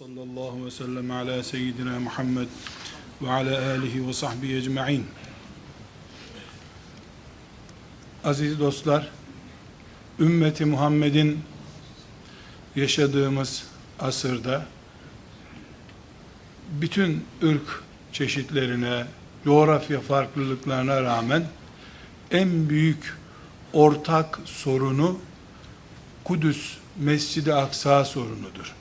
sallallahu ve sellem ala seyyidina Muhammed ve ala alihi ve sahbihi ecma'in. Aziz dostlar, ümmeti Muhammed'in yaşadığımız asırda bütün ırk çeşitlerine, coğrafya farklılıklarına rağmen en büyük ortak sorunu Kudüs Mescid-i Aksa sorunudur.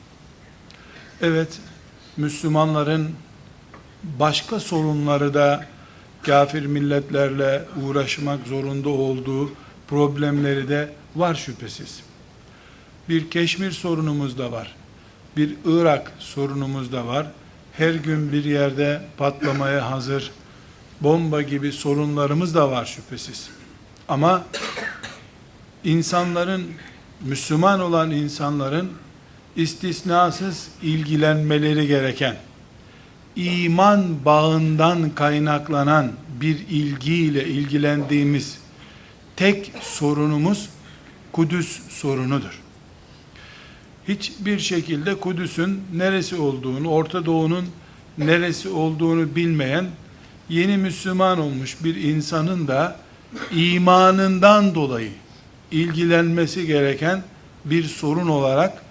Evet, Müslümanların başka sorunları da kafir milletlerle uğraşmak zorunda olduğu problemleri de var şüphesiz. Bir Keşmir sorunumuz da var. Bir Irak sorunumuz da var. Her gün bir yerde patlamaya hazır bomba gibi sorunlarımız da var şüphesiz. Ama insanların Müslüman olan insanların istisnasız ilgilenmeleri gereken, iman bağından kaynaklanan bir ilgiyle ilgilendiğimiz tek sorunumuz Kudüs sorunudur. Hiçbir şekilde Kudüs'ün neresi olduğunu, Orta Doğu'nun neresi olduğunu bilmeyen yeni Müslüman olmuş bir insanın da imanından dolayı ilgilenmesi gereken bir sorun olarak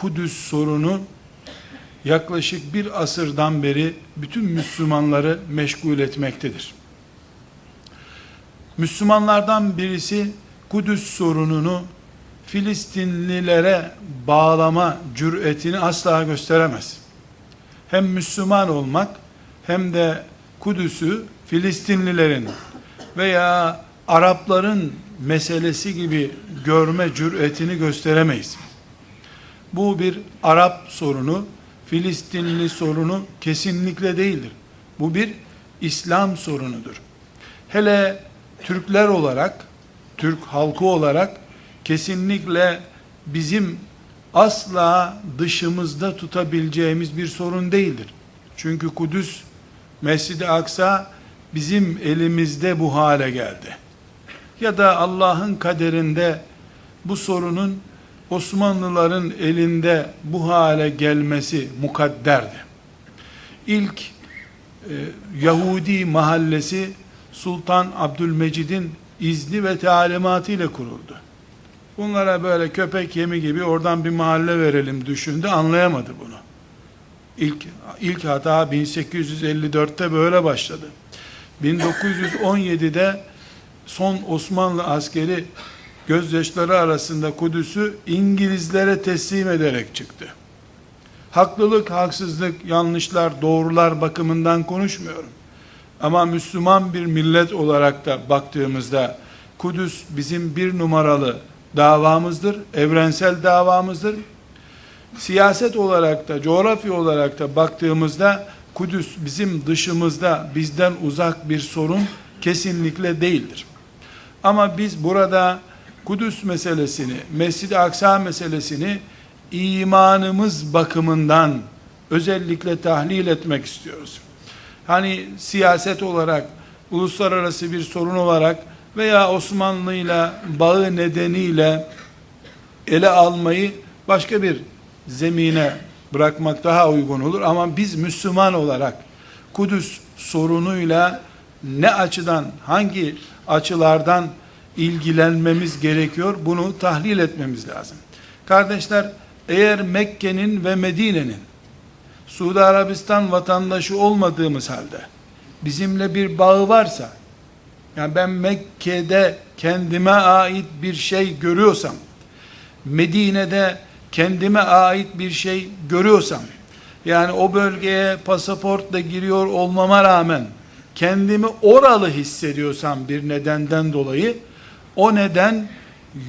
Kudüs sorunu yaklaşık bir asırdan beri bütün Müslümanları meşgul etmektedir. Müslümanlardan birisi Kudüs sorununu Filistinlilere bağlama cüretini asla gösteremez. Hem Müslüman olmak hem de Kudüs'ü Filistinlilerin veya Arapların meselesi gibi görme cüretini gösteremeyiz. Bu bir Arap sorunu, Filistinli sorunu kesinlikle değildir. Bu bir İslam sorunudur. Hele Türkler olarak, Türk halkı olarak kesinlikle bizim asla dışımızda tutabileceğimiz bir sorun değildir. Çünkü Kudüs, Mescid-i Aksa bizim elimizde bu hale geldi. Ya da Allah'ın kaderinde bu sorunun Osmanlıların elinde bu hale gelmesi mukadderdi. İlk e, Yahudi mahallesi Sultan Abdülmecid'in izni ve talimatı ile kuruldu. Bunlara böyle köpek yemi gibi oradan bir mahalle verelim düşündü, anlayamadı bunu. İlk, ilk hata 1854'te böyle başladı. 1917'de son Osmanlı askeri gözyaşları arasında Kudüs'ü İngilizlere teslim ederek çıktı. Haklılık, haksızlık, yanlışlar, doğrular bakımından konuşmuyorum. Ama Müslüman bir millet olarak da baktığımızda Kudüs bizim bir numaralı davamızdır, evrensel davamızdır. Siyaset olarak da, coğrafya olarak da baktığımızda Kudüs bizim dışımızda, bizden uzak bir sorun kesinlikle değildir. Ama biz burada Kudüs meselesini, Mescid-i Aksa meselesini imanımız bakımından özellikle tahlil etmek istiyoruz. Hani siyaset olarak, uluslararası bir sorun olarak veya Osmanlı'yla bağı nedeniyle ele almayı başka bir zemine bırakmak daha uygun olur. Ama biz Müslüman olarak Kudüs sorunuyla ne açıdan, hangi açılardan ilgilenmemiz gerekiyor. Bunu tahlil etmemiz lazım. Kardeşler, eğer Mekke'nin ve Medine'nin Suudi Arabistan vatandaşı olmadığımız halde bizimle bir bağı varsa yani ben Mekke'de kendime ait bir şey görüyorsam Medine'de kendime ait bir şey görüyorsam yani o bölgeye pasaportla giriyor olmama rağmen kendimi oralı hissediyorsam bir nedenden dolayı o neden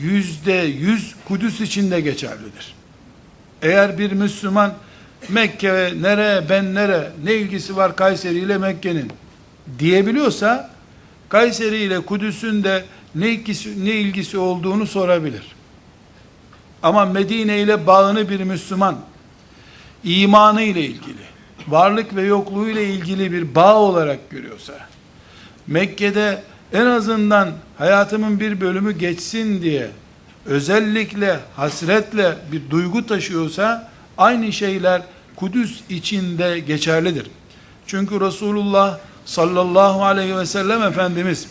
yüzde yüz Kudüs içinde geçerlidir. Eğer bir Müslüman Mekke nere ben nere ne ilgisi var Kayseri ile Mekke'nin diyebiliyorsa Kayseri ile Kudüs'ün de ne ilgisi, ne ilgisi olduğunu sorabilir. Ama Medine ile bağını bir Müslüman imanı ile ilgili, varlık ve yokluğu ile ilgili bir bağ olarak görüyorsa, Mekke'de en azından hayatımın bir bölümü geçsin diye özellikle hasretle bir duygu taşıyorsa aynı şeyler Kudüs içinde geçerlidir. Çünkü Resulullah sallallahu aleyhi ve sellem Efendimiz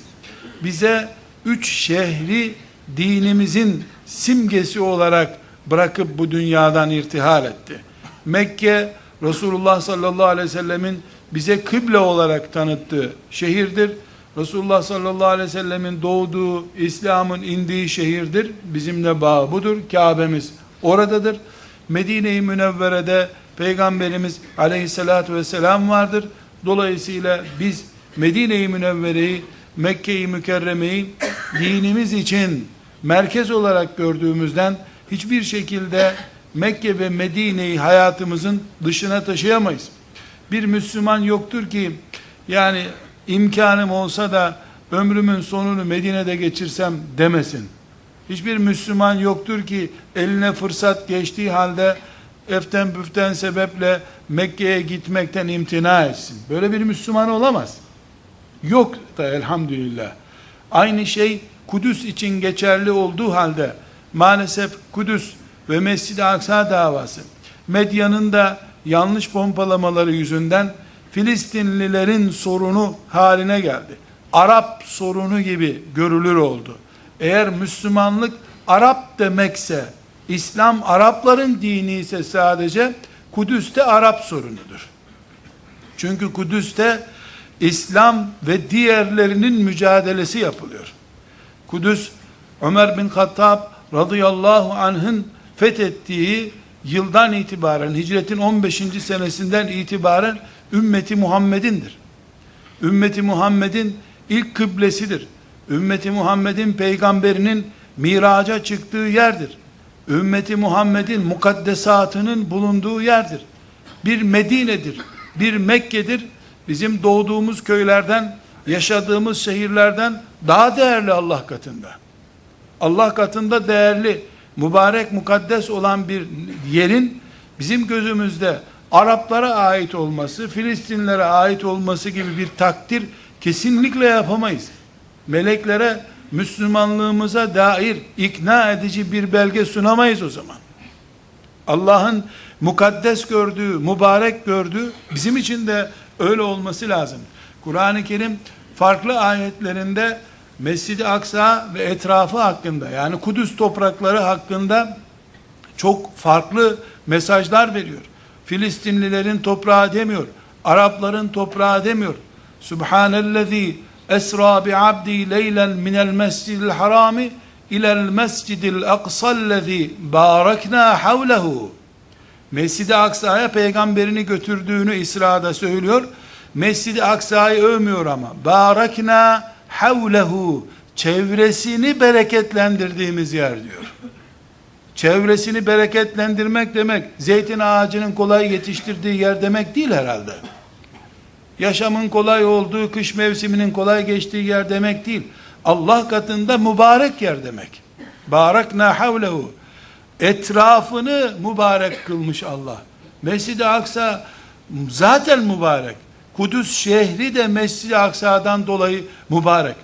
bize üç şehri dinimizin simgesi olarak bırakıp bu dünyadan irtihal etti. Mekke Resulullah sallallahu aleyhi ve sellemin bize kıble olarak tanıttığı şehirdir. Resulullah sallallahu aleyhi ve sellemin doğduğu, İslam'ın indiği şehirdir. Bizimle bağı budur. Kabe'miz oradadır. Medine-i Münevvere'de Peygamberimiz aleyhissalatü vesselam vardır. Dolayısıyla biz Medine-i Münevvere'yi, Mekke-i Mükerreme'yi dinimiz için merkez olarak gördüğümüzden hiçbir şekilde Mekke ve Medine'yi hayatımızın dışına taşıyamayız. Bir Müslüman yoktur ki yani imkanım olsa da ömrümün sonunu Medine'de geçirsem demesin. Hiçbir Müslüman yoktur ki eline fırsat geçtiği halde eften büften sebeple Mekke'ye gitmekten imtina etsin. Böyle bir Müslüman olamaz. Yok da elhamdülillah. Aynı şey Kudüs için geçerli olduğu halde maalesef Kudüs ve Mescid-i Aksa davası medyanın da yanlış pompalamaları yüzünden Filistinlilerin sorunu haline geldi. Arap sorunu gibi görülür oldu. Eğer Müslümanlık Arap demekse, İslam Arapların dini ise sadece Kudüs'te Arap sorunudur. Çünkü Kudüs'te İslam ve diğerlerinin mücadelesi yapılıyor. Kudüs Ömer bin Hattab radıyallahu anh'ın fethettiği yıldan itibaren hicretin 15. senesinden itibaren ümmeti Muhammed'indir. Ümmeti Muhammed'in ilk kıblesidir. Ümmeti Muhammed'in peygamberinin miraca çıktığı yerdir. Ümmeti Muhammed'in mukaddesatının bulunduğu yerdir. Bir Medine'dir, bir Mekke'dir. Bizim doğduğumuz köylerden, yaşadığımız şehirlerden daha değerli Allah katında. Allah katında değerli, mübarek, mukaddes olan bir yerin bizim gözümüzde Araplara ait olması, Filistinlere ait olması gibi bir takdir kesinlikle yapamayız. Meleklere Müslümanlığımıza dair ikna edici bir belge sunamayız o zaman. Allah'ın mukaddes gördüğü, mübarek gördüğü bizim için de öyle olması lazım. Kur'an-ı Kerim farklı ayetlerinde Mescid-i Aksa ve etrafı hakkında yani Kudüs toprakları hakkında çok farklı mesajlar veriyor. Filistinlilerin toprağı demiyor. Arapların toprağı demiyor. Subhanellezi esra bi abdi leylen minel mescidil harami ilel mescidil aksallezi barakna havlehu. Mescid-i Aksa'ya peygamberini götürdüğünü İsra'da söylüyor. Mescid-i Aksa'yı övmüyor ama. Barakna havlehu. Çevresini bereketlendirdiğimiz yer diyor. Çevresini bereketlendirmek demek, zeytin ağacının kolay yetiştirdiği yer demek değil herhalde. Yaşamın kolay olduğu, kış mevsiminin kolay geçtiği yer demek değil. Allah katında mübarek yer demek. Barakna havlehu. Etrafını mübarek kılmış Allah. Mescid-i Aksa zaten mübarek. Kudüs şehri de Mescid-i Aksa'dan dolayı mübarek.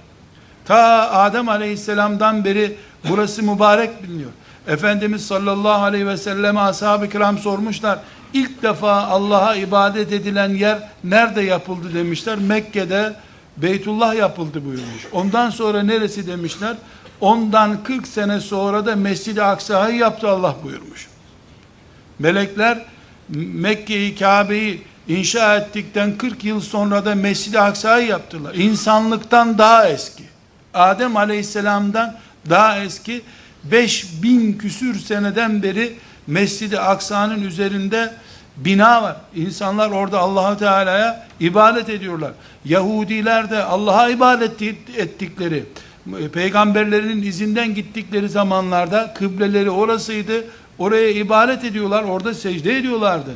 Ta Adem Aleyhisselam'dan beri burası mübarek biliniyor. Efendimiz sallallahu aleyhi ve selleme ashab-ı kiram sormuşlar. İlk defa Allah'a ibadet edilen yer nerede yapıldı demişler. Mekke'de Beytullah yapıldı buyurmuş. Ondan sonra neresi demişler. Ondan 40 sene sonra da Mescid-i Aksa'yı yaptı Allah buyurmuş. Melekler Mekke'yi, Kabe'yi inşa ettikten 40 yıl sonra da Mescid-i Aksa'yı yaptılar. İnsanlıktan daha eski. Adem Aleyhisselam'dan daha eski 5000 küsür seneden beri Mescid-i Aksa'nın üzerinde bina var. İnsanlar orada Allahu Teala'ya ibadet ediyorlar. Yahudiler de Allah'a ibadet ettikleri, peygamberlerinin izinden gittikleri zamanlarda kıbleleri orasıydı. Oraya ibadet ediyorlar, orada secde ediyorlardı.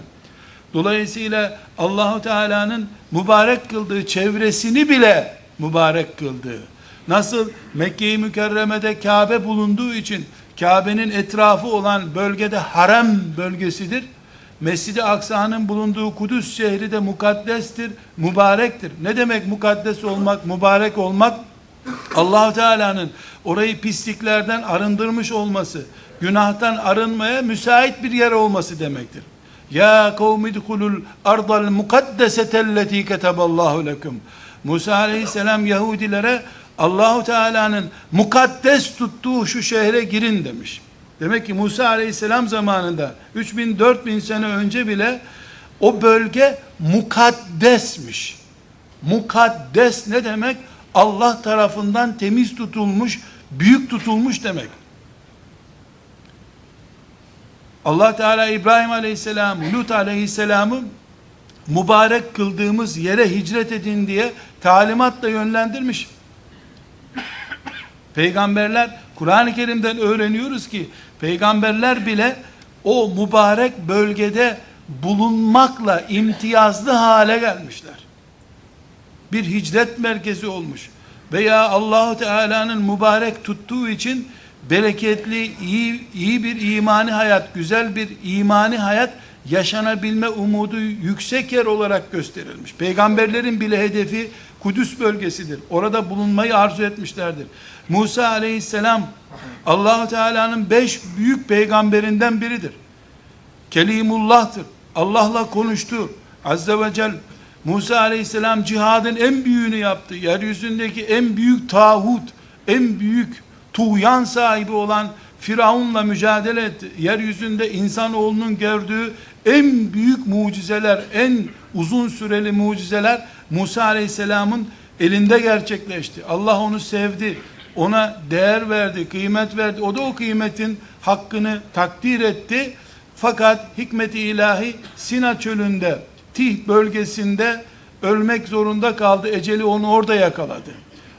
Dolayısıyla Allahu Teala'nın mübarek kıldığı çevresini bile mübarek kıldığı. Nasıl Mekke-i Mükerreme'de Kabe bulunduğu için Kabe'nin etrafı olan bölgede harem bölgesidir. Mescid-i Aksa'nın bulunduğu Kudüs şehri de mukaddestir, mübarektir. Ne demek mukaddes olmak, mübarek olmak? allah Teala'nın orayı pisliklerden arındırmış olması, günahtan arınmaya müsait bir yer olması demektir. Ya kavmi dukulul ardal mukaddesetelleti keteballahu lekum. Musa aleyhisselam Yahudilere Allahu Teala'nın mukaddes tuttuğu şu şehre girin demiş. Demek ki Musa aleyhisselam zamanında 3000 4000 sene önce bile o bölge mukaddesmiş. Mukaddes ne demek? Allah tarafından temiz tutulmuş, büyük tutulmuş demek. Allah Teala İbrahim Aleyhisselam, Lut Aleyhisselam'ı mübarek kıldığımız yere hicret edin diye talimatla yönlendirmiş. Peygamberler Kur'an-ı Kerim'den öğreniyoruz ki peygamberler bile o mübarek bölgede bulunmakla imtiyazlı hale gelmişler. Bir hicret merkezi olmuş. Veya Allahu Teala'nın mübarek tuttuğu için bereketli, iyi, iyi bir imani hayat, güzel bir imani hayat yaşanabilme umudu yüksek yer olarak gösterilmiş. Peygamberlerin bile hedefi Kudüs bölgesidir. Orada bulunmayı arzu etmişlerdir. Musa aleyhisselam Allahu Teala'nın beş büyük peygamberinden biridir. Kelimullah'tır. Allah'la konuştu. Azze ve Celle Musa aleyhisselam cihadın en büyüğünü yaptı. Yeryüzündeki en büyük tağut, en büyük tuğyan sahibi olan Firavun'la mücadele etti. Yeryüzünde insanoğlunun gördüğü en büyük mucizeler, en uzun süreli mucizeler Musa Aleyhisselam'ın elinde gerçekleşti. Allah onu sevdi. Ona değer verdi, kıymet verdi. O da o kıymetin hakkını takdir etti. Fakat hikmeti ilahi Sina çölünde, Tih bölgesinde ölmek zorunda kaldı. Eceli onu orada yakaladı.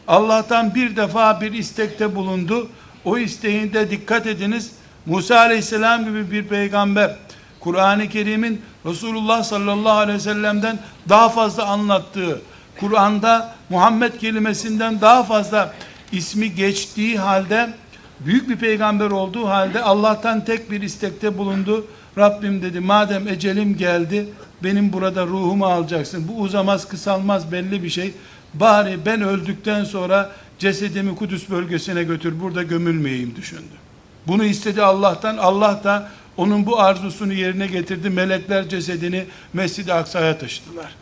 Allah'tan bir defa bir istekte bulundu. O isteğinde dikkat ediniz. Musa aleyhisselam gibi bir peygamber Kur'an-ı Kerim'in Resulullah sallallahu aleyhi ve sellem'den daha fazla anlattığı, Kur'an'da Muhammed kelimesinden daha fazla ismi geçtiği halde, büyük bir peygamber olduğu halde Allah'tan tek bir istekte bulundu. Rabbim dedi madem ecelim geldi, benim burada ruhumu alacaksın. Bu uzamaz kısalmaz belli bir şey. Bari ben öldükten sonra cesedimi Kudüs bölgesine götür burada gömülmeyeyim düşündü. Bunu istedi Allah'tan. Allah da onun bu arzusunu yerine getirdi. Melekler cesedini Mescid-i Aksa'ya taşıdılar.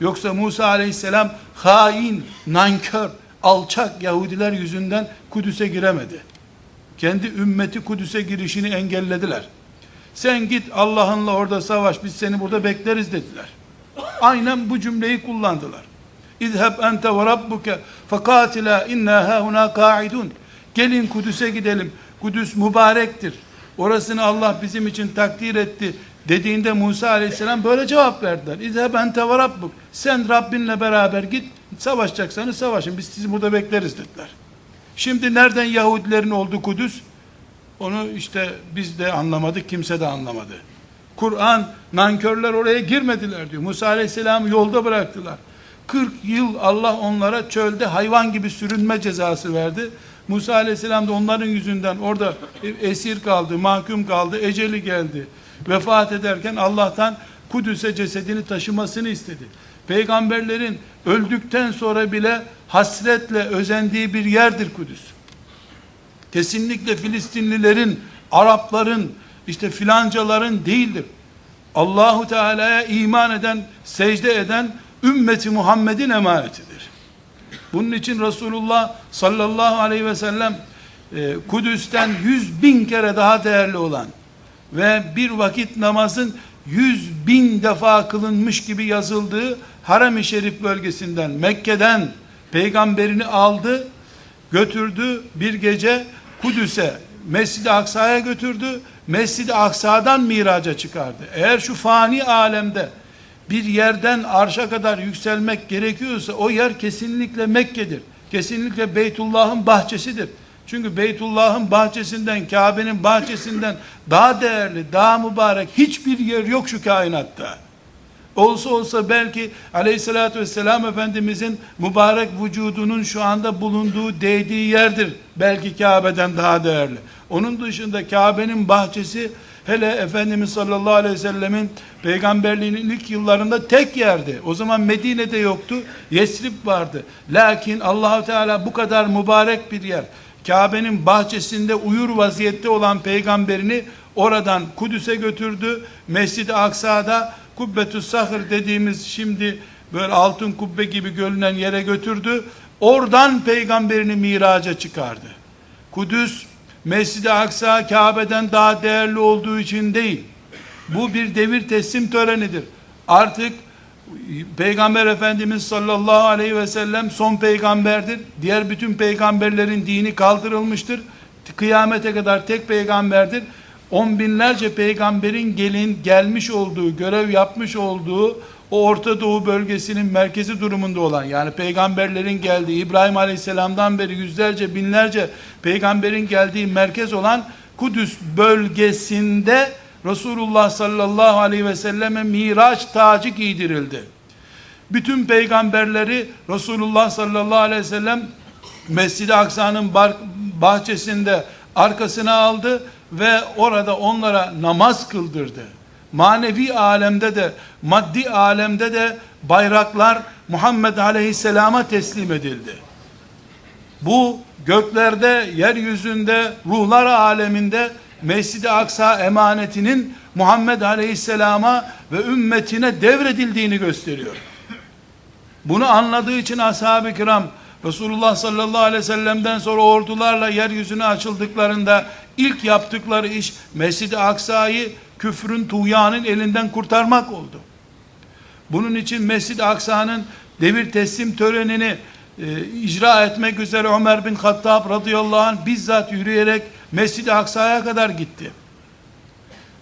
Yoksa Musa aleyhisselam hain, nankör, alçak Yahudiler yüzünden Kudüs'e giremedi. Kendi ümmeti Kudüs'e girişini engellediler. Sen git Allah'ınla orada savaş biz seni burada bekleriz dediler. Aynen bu cümleyi kullandılar. İzheb ente ve rabbuke fekatila inna hahuna kaidun. Gelin Kudüs'e gidelim. Kudüs mübarektir. Orasını Allah bizim için takdir etti dediğinde Musa aleyhisselam böyle cevap verdiler. İzheb ente ve rabbuk. Sen Rabbinle beraber git. Savaşacaksanız savaşın. Biz sizi burada bekleriz dediler. Şimdi nereden Yahudilerin oldu Kudüs? Onu işte biz de anlamadık, kimse de anlamadı. Kur'an, nankörler oraya girmediler diyor. Musa aleyhisselamı yolda bıraktılar. 40 yıl Allah onlara çölde hayvan gibi sürünme cezası verdi. Musa aleyhisselam da onların yüzünden orada esir kaldı, mahkum kaldı, eceli geldi. Vefat ederken Allah'tan Kudüs'e cesedini taşımasını istedi. Peygamberlerin öldükten sonra bile hasretle özendiği bir yerdir Kudüs. Kesinlikle Filistinlilerin, Arapların, işte filancaların değildir. Allahu Teala'ya iman eden, secde eden ümmeti Muhammed'in emanetidir. Bunun için Resulullah sallallahu aleyhi ve sellem e, Kudüs'ten yüz bin kere daha değerli olan ve bir vakit namazın yüz bin defa kılınmış gibi yazıldığı Harem-i Şerif bölgesinden Mekke'den peygamberini aldı götürdü bir gece Kudüs'e Mescid-i Aksa'ya götürdü Mescid-i Aksa'dan miraca çıkardı. Eğer şu fani alemde bir yerden arşa kadar yükselmek gerekiyorsa o yer kesinlikle Mekke'dir. Kesinlikle Beytullah'ın bahçesidir. Çünkü Beytullah'ın bahçesinden, Kabe'nin bahçesinden daha değerli, daha mübarek hiçbir yer yok şu kainatta. Olsa olsa belki aleyhissalatü vesselam Efendimizin mübarek vücudunun şu anda bulunduğu, değdiği yerdir. Belki Kabe'den daha değerli. Onun dışında Kabe'nin bahçesi hele Efendimiz sallallahu aleyhi ve sellemin peygamberliğinin ilk yıllarında tek yerdi. O zaman Medine'de yoktu. Yesrib vardı. Lakin Allahu Teala bu kadar mübarek bir yer. Kabe'nin bahçesinde uyur vaziyette olan peygamberini oradan Kudüs'e götürdü. Mescid-i Aksa'da Kubbetü Sahır dediğimiz şimdi böyle altın kubbe gibi görünen yere götürdü. Oradan peygamberini miraca çıkardı. Kudüs Mescid-i Aksa Kabe'den daha değerli olduğu için değil. Bu bir devir teslim törenidir. Artık Peygamber Efendimiz sallallahu aleyhi ve sellem son peygamberdir. Diğer bütün peygamberlerin dini kaldırılmıştır. Kıyamete kadar tek peygamberdir. On binlerce peygamberin gelin gelmiş olduğu, görev yapmış olduğu o Orta Doğu bölgesinin merkezi durumunda olan yani peygamberlerin geldiği İbrahim Aleyhisselam'dan beri yüzlerce binlerce peygamberin geldiği merkez olan Kudüs bölgesinde Resulullah sallallahu aleyhi ve selleme miraç tacı giydirildi. Bütün peygamberleri Resulullah sallallahu aleyhi ve sellem Mescid-i Aksa'nın bahçesinde arkasına aldı ve orada onlara namaz kıldırdı. Manevi alemde de maddi alemde de bayraklar Muhammed Aleyhisselam'a teslim edildi. Bu göklerde, yeryüzünde, ruhlar aleminde Mescid-i Aksa emanetinin Muhammed Aleyhisselam'a ve ümmetine devredildiğini gösteriyor. Bunu anladığı için ashab-ı kiram Resulullah sallallahu aleyhi ve sellem'den sonra ordularla yeryüzüne açıldıklarında ilk yaptıkları iş Mescid-i Aksa'yı küfrün, tuğyanın elinden kurtarmak oldu. Bunun için Mescid-i Aksa'nın devir teslim törenini e, icra etmek üzere Ömer bin Hattab radıyallahu anh bizzat yürüyerek Mescid-i Aksa'ya kadar gitti.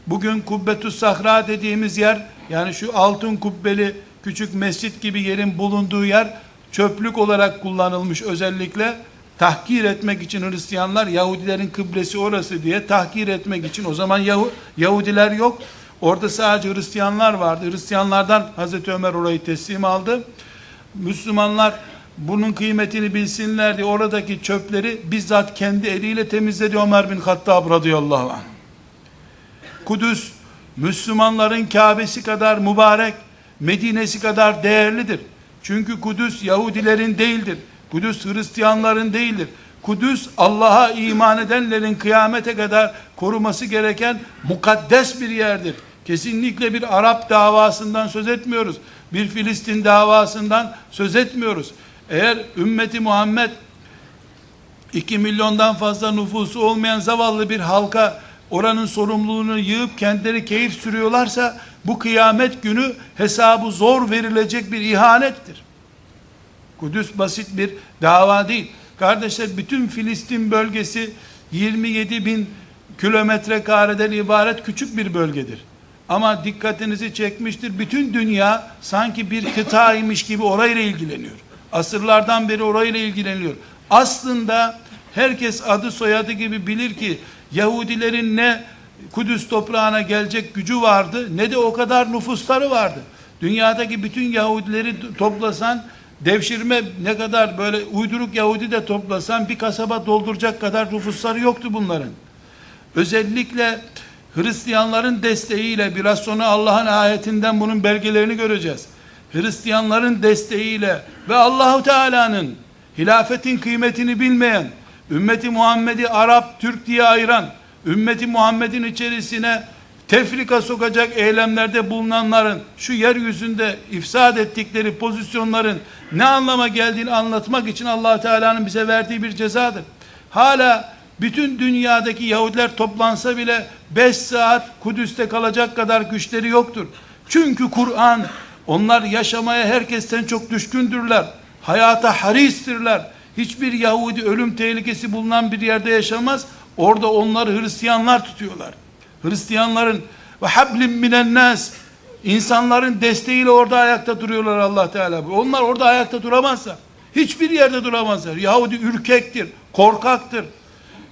Bugün Kubbetü Sahra dediğimiz yer yani şu altın kubbeli küçük mescit gibi yerin bulunduğu yer çöplük olarak kullanılmış özellikle tahkir etmek için Hristiyanlar Yahudilerin kıblesi orası diye tahkir etmek için. O zaman Yahu, Yahudiler yok. Orada sadece Hristiyanlar vardı. Hristiyanlardan Hazreti Ömer orayı teslim aldı. Müslümanlar bunun kıymetini bilsinler diye oradaki çöpleri bizzat kendi eliyle temizledi Ömer bin Hattab radıyallahu anh. Kudüs Müslümanların Kabe'si kadar mübarek Medine'si kadar değerlidir. Çünkü Kudüs Yahudilerin değildir Kudüs Hristiyanların değildir. Kudüs Allah'a iman edenlerin kıyamete kadar koruması gereken mukaddes bir yerdir. Kesinlikle bir Arap davasından söz etmiyoruz. Bir Filistin davasından söz etmiyoruz. Eğer ümmeti Muhammed 2 milyondan fazla nüfusu olmayan zavallı bir halka oranın sorumluluğunu yığıp kendileri keyif sürüyorlarsa bu kıyamet günü hesabı zor verilecek bir ihanettir. Kudüs basit bir dava değil. Kardeşler bütün Filistin bölgesi 27 bin kilometre kareden ibaret küçük bir bölgedir. Ama dikkatinizi çekmiştir. Bütün dünya sanki bir kıtaymış gibi orayla ilgileniyor. Asırlardan beri orayla ilgileniyor. Aslında herkes adı soyadı gibi bilir ki Yahudilerin ne Kudüs toprağına gelecek gücü vardı ne de o kadar nüfusları vardı. Dünyadaki bütün Yahudileri toplasan devşirme ne kadar böyle uyduruk Yahudi de toplasan bir kasaba dolduracak kadar nüfusları yoktu bunların. Özellikle Hristiyanların desteğiyle biraz sonra Allah'ın ayetinden bunun belgelerini göreceğiz. Hristiyanların desteğiyle ve Allahu Teala'nın hilafetin kıymetini bilmeyen, ümmeti Muhammed'i Arap, Türk diye ayıran, ümmeti Muhammed'in içerisine tefrika sokacak eylemlerde bulunanların şu yeryüzünde ifsad ettikleri pozisyonların ne anlama geldiğini anlatmak için allah Teala'nın bize verdiği bir cezadır. Hala bütün dünyadaki Yahudiler toplansa bile 5 saat Kudüs'te kalacak kadar güçleri yoktur. Çünkü Kur'an onlar yaşamaya herkesten çok düşkündürler. Hayata haristirler. Hiçbir Yahudi ölüm tehlikesi bulunan bir yerde yaşamaz. Orada onları Hristiyanlar tutuyorlar. Hristiyanların ve hablim minen insanların desteğiyle orada ayakta duruyorlar Allah Teala. Onlar orada ayakta duramazsa hiçbir yerde duramazlar. Yahudi ürkektir, korkaktır.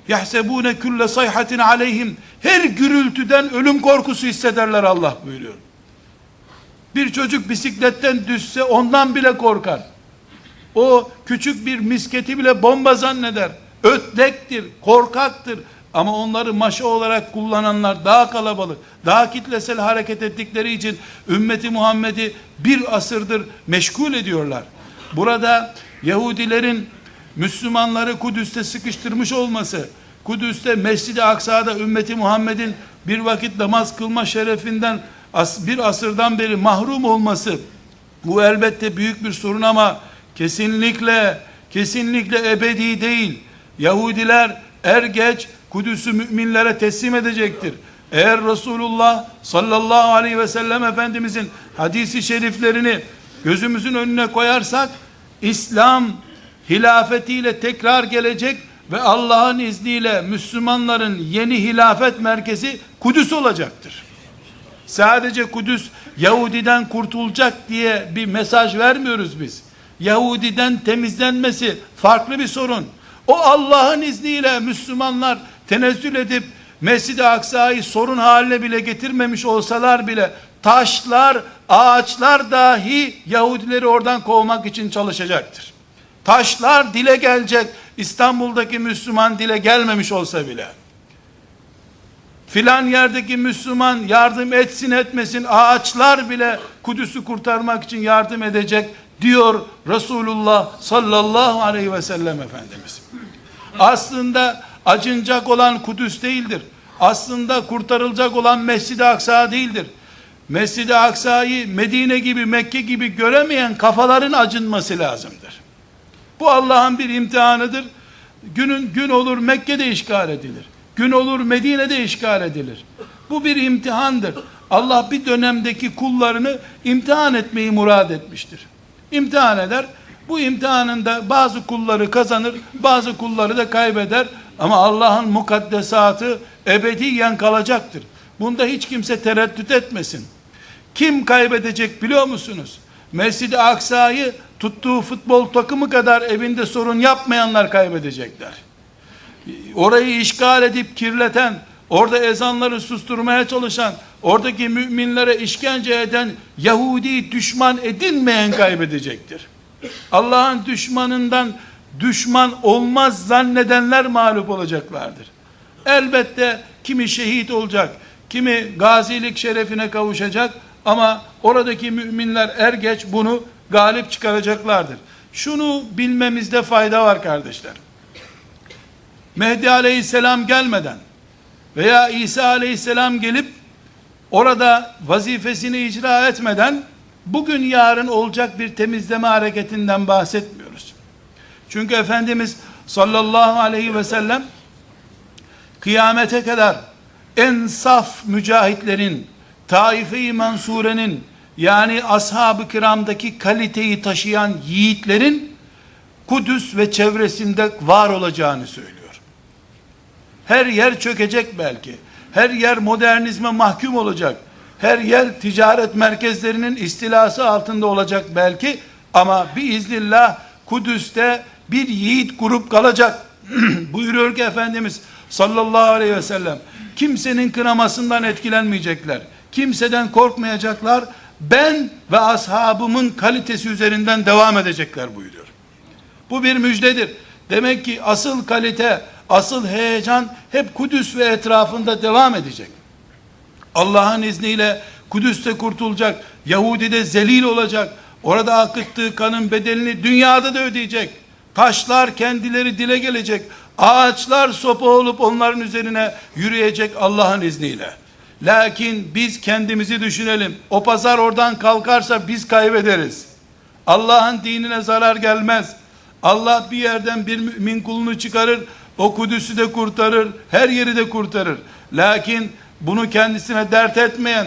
Yahsebune kulle sayhatin aleyhim. Her gürültüden ölüm korkusu hissederler Allah buyuruyor. Bir çocuk bisikletten düşse ondan bile korkar. O küçük bir misketi bile bomba zanneder. Ötlektir, korkaktır. Ama onları maşa olarak kullananlar daha kalabalık, daha kitlesel hareket ettikleri için ümmeti Muhammed'i bir asırdır meşgul ediyorlar. Burada Yahudilerin Müslümanları Kudüs'te sıkıştırmış olması, Kudüs'te Mescid-i Aksa'da ümmeti Muhammed'in bir vakit namaz kılma şerefinden bir asırdan beri mahrum olması, bu elbette büyük bir sorun ama kesinlikle, kesinlikle ebedi değil. Yahudiler er geç Kudüs'ü müminlere teslim edecektir. Eğer Resulullah sallallahu aleyhi ve sellem Efendimizin hadisi şeriflerini gözümüzün önüne koyarsak, İslam hilafetiyle tekrar gelecek ve Allah'ın izniyle Müslümanların yeni hilafet merkezi Kudüs olacaktır. Sadece Kudüs Yahudiden kurtulacak diye bir mesaj vermiyoruz biz. Yahudiden temizlenmesi farklı bir sorun. O Allah'ın izniyle Müslümanlar tenezzül edip Mescid-i Aksa'yı sorun haline bile getirmemiş olsalar bile taşlar, ağaçlar dahi Yahudileri oradan kovmak için çalışacaktır. Taşlar dile gelecek. İstanbul'daki Müslüman dile gelmemiş olsa bile. Filan yerdeki Müslüman yardım etsin etmesin ağaçlar bile Kudüs'ü kurtarmak için yardım edecek diyor Resulullah sallallahu aleyhi ve sellem Efendimiz. Aslında acınacak olan Kudüs değildir. Aslında kurtarılacak olan Mescid-i Aksa değildir. Mescid-i Aksa'yı Medine gibi Mekke gibi göremeyen kafaların acınması lazımdır. Bu Allah'ın bir imtihanıdır. Günün gün olur Mekke'de işgal edilir. Gün olur Medine'de işgal edilir. Bu bir imtihandır. Allah bir dönemdeki kullarını imtihan etmeyi murad etmiştir. İmtihan eder. Bu imtihanında bazı kulları kazanır, bazı kulları da kaybeder. Ama Allah'ın mukaddesatı ebediyen kalacaktır. Bunda hiç kimse tereddüt etmesin. Kim kaybedecek biliyor musunuz? Mescid-i Aksa'yı tuttuğu futbol takımı kadar evinde sorun yapmayanlar kaybedecekler. Orayı işgal edip kirleten, orada ezanları susturmaya çalışan, oradaki müminlere işkence eden Yahudi düşman edinmeyen kaybedecektir. Allah'ın düşmanından düşman olmaz zannedenler mağlup olacaklardır. Elbette kimi şehit olacak, kimi gazilik şerefine kavuşacak ama oradaki müminler er geç bunu galip çıkaracaklardır. Şunu bilmemizde fayda var kardeşler. Mehdi aleyhisselam gelmeden veya İsa aleyhisselam gelip orada vazifesini icra etmeden bugün yarın olacak bir temizleme hareketinden bahsetmiyoruz. Çünkü Efendimiz sallallahu aleyhi ve sellem kıyamete kadar en saf mücahitlerin, taife-i mensurenin, yani ashab-ı kiramdaki kaliteyi taşıyan yiğitlerin Kudüs ve çevresinde var olacağını söylüyor. Her yer çökecek belki. Her yer modernizme mahkum olacak. Her yer ticaret merkezlerinin istilası altında olacak belki. Ama biiznillah Kudüs'te bir yiğit grup kalacak. Buyuruyor ki Efendimiz sallallahu aleyhi ve sellem kimsenin kınamasından etkilenmeyecekler. Kimseden korkmayacaklar. Ben ve ashabımın kalitesi üzerinden devam edecekler buyuruyor. Bu bir müjdedir. Demek ki asıl kalite, asıl heyecan hep Kudüs ve etrafında devam edecek. Allah'ın izniyle Kudüs'te kurtulacak, Yahudi'de zelil olacak, orada akıttığı kanın bedelini dünyada da ödeyecek. Taşlar kendileri dile gelecek, ağaçlar sopa olup onların üzerine yürüyecek Allah'ın izniyle. Lakin biz kendimizi düşünelim. O pazar oradan kalkarsa biz kaybederiz. Allah'ın dinine zarar gelmez. Allah bir yerden bir mümin kulunu çıkarır. O Kudüs'ü de kurtarır. Her yeri de kurtarır. Lakin bunu kendisine dert etmeyen,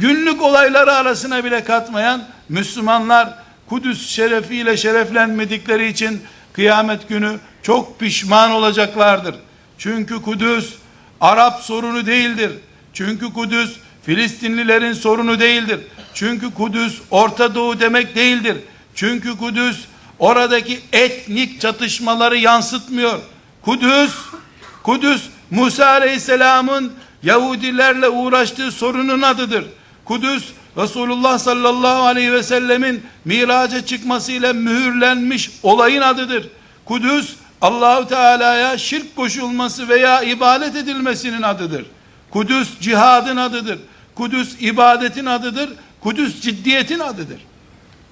günlük olayları arasına bile katmayan Müslümanlar Kudüs şerefiyle şereflenmedikleri için kıyamet günü çok pişman olacaklardır. Çünkü Kudüs Arap sorunu değildir. Çünkü Kudüs Filistinlilerin sorunu değildir. Çünkü Kudüs Orta Doğu demek değildir. Çünkü Kudüs oradaki etnik çatışmaları yansıtmıyor. Kudüs Kudüs Musa Aleyhisselam'ın Yahudilerle uğraştığı sorunun adıdır. Kudüs Resulullah sallallahu aleyhi ve sellemin miraca çıkmasıyla mühürlenmiş olayın adıdır. Kudüs Allahu Teala'ya şirk koşulması veya ibadet edilmesinin adıdır. Kudüs cihadın adıdır. Kudüs ibadetin adıdır. Kudüs ciddiyetin adıdır.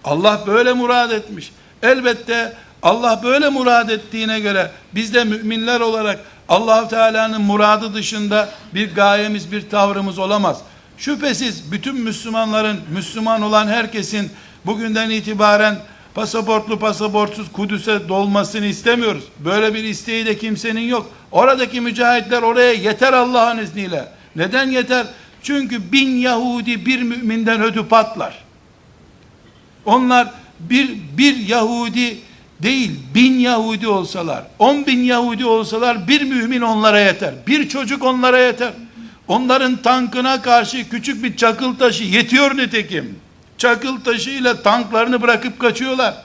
Allah böyle murad etmiş. Elbette Allah böyle murad ettiğine göre biz de müminler olarak allah Teala'nın muradı dışında bir gayemiz, bir tavrımız olamaz. Şüphesiz bütün Müslümanların, Müslüman olan herkesin bugünden itibaren pasaportlu pasaportsuz Kudüs'e dolmasını istemiyoruz. Böyle bir isteği de kimsenin yok. Oradaki mücahitler oraya yeter Allah'ın izniyle. Neden yeter? Çünkü bin Yahudi bir müminden ödü patlar. Onlar bir, bir Yahudi değil bin Yahudi olsalar, on bin Yahudi olsalar bir mümin onlara yeter. Bir çocuk onlara yeter. Onların tankına karşı küçük bir çakıl taşı yetiyor nitekim. Çakıl taşıyla tanklarını bırakıp kaçıyorlar.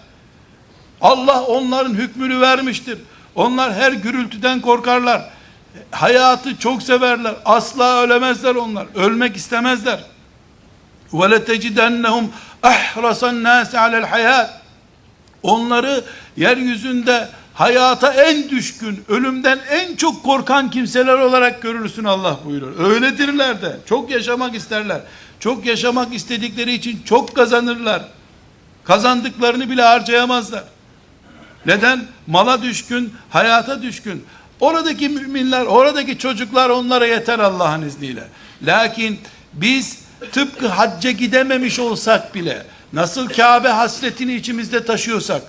Allah onların hükmünü vermiştir. Onlar her gürültüden korkarlar. Hayatı çok severler. Asla ölemezler onlar. Ölmek istemezler. وَلَتَجِدَنَّهُمْ اَحْرَسَ النَّاسِ عَلَى الْحَيَاتِ Onları yeryüzünde hayata en düşkün, ölümden en çok korkan kimseler olarak görürsün Allah buyuruyor. Öyledirler de. Çok yaşamak isterler. Çok yaşamak istedikleri için çok kazanırlar. Kazandıklarını bile harcayamazlar. Neden? Mala düşkün, hayata düşkün. Oradaki müminler, oradaki çocuklar onlara yeter Allah'ın izniyle. Lakin biz tıpkı hacca gidememiş olsak bile, nasıl Kabe hasretini içimizde taşıyorsak,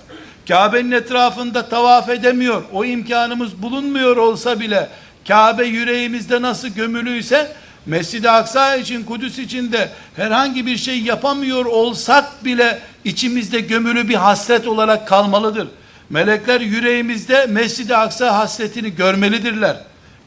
Kabe'nin etrafında tavaf edemiyor, o imkanımız bulunmuyor olsa bile, Kabe yüreğimizde nasıl gömülüyse, Mescid-i Aksa için, Kudüs için de herhangi bir şey yapamıyor olsak bile, içimizde gömülü bir hasret olarak kalmalıdır. Melekler yüreğimizde Mescid-i Aksa hasretini görmelidirler.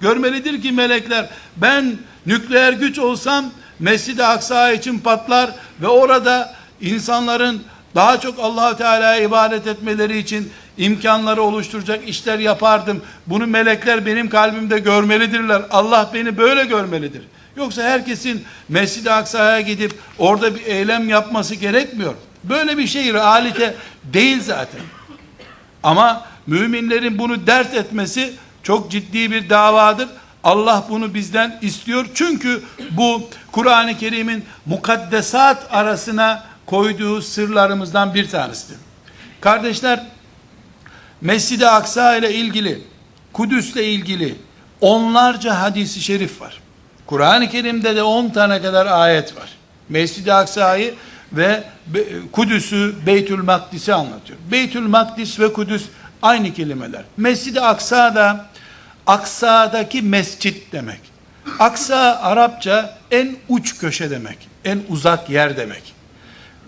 Görmelidir ki melekler, ben nükleer güç olsam, Mescid-i Aksa için patlar ve orada insanların daha çok allah Teala'ya ibadet etmeleri için imkanları oluşturacak işler yapardım. Bunu melekler benim kalbimde görmelidirler. Allah beni böyle görmelidir. Yoksa herkesin Mescid-i Aksa'ya gidip orada bir eylem yapması gerekmiyor. Böyle bir şey realite değil zaten. Ama müminlerin bunu dert etmesi çok ciddi bir davadır. Allah bunu bizden istiyor. Çünkü bu Kur'an-ı Kerim'in mukaddesat arasına koyduğu sırlarımızdan bir tanesidir. Kardeşler, Mescid-i Aksa ile ilgili, Kudüs'le ilgili onlarca hadisi şerif var. Kur'an-ı Kerim'de de 10 tane kadar ayet var. Mescid-i Aksa'yı ve Kudüs'ü, Beytül Makdis'i anlatıyor. Beytül Makdis ve Kudüs aynı kelimeler. Mescid-i Aksa da Aksa'daki mescit demek. Aksa Arapça en uç köşe demek. En uzak yer demek.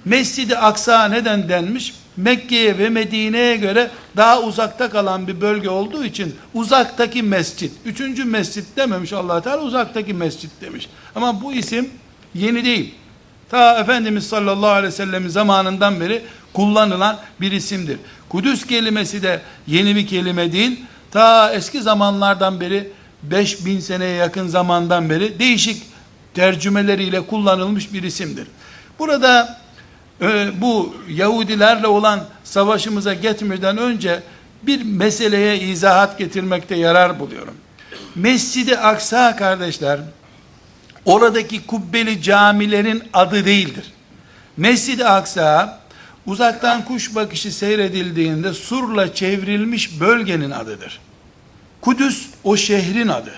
Mescid-i Aksa neden denmiş? Mekke'ye ve Medine'ye göre daha uzakta kalan bir bölge olduğu için uzaktaki mescit. Üçüncü mescit dememiş allah Teala uzaktaki mescit demiş. Ama bu isim yeni değil. Ta Efendimiz sallallahu aleyhi ve sellem zamanından beri kullanılan bir isimdir. Kudüs kelimesi de yeni bir kelime değil. Ta eski zamanlardan beri 5000 seneye yakın zamandan beri değişik tercümeleriyle kullanılmış bir isimdir. Burada bu Yahudilerle olan savaşımıza getirmeden önce bir meseleye izahat getirmekte yarar buluyorum. Mescid-i Aksa kardeşler oradaki kubbeli camilerin adı değildir. Mescid-i Aksa uzaktan kuş bakışı seyredildiğinde surla çevrilmiş bölgenin adıdır. Kudüs o şehrin adı.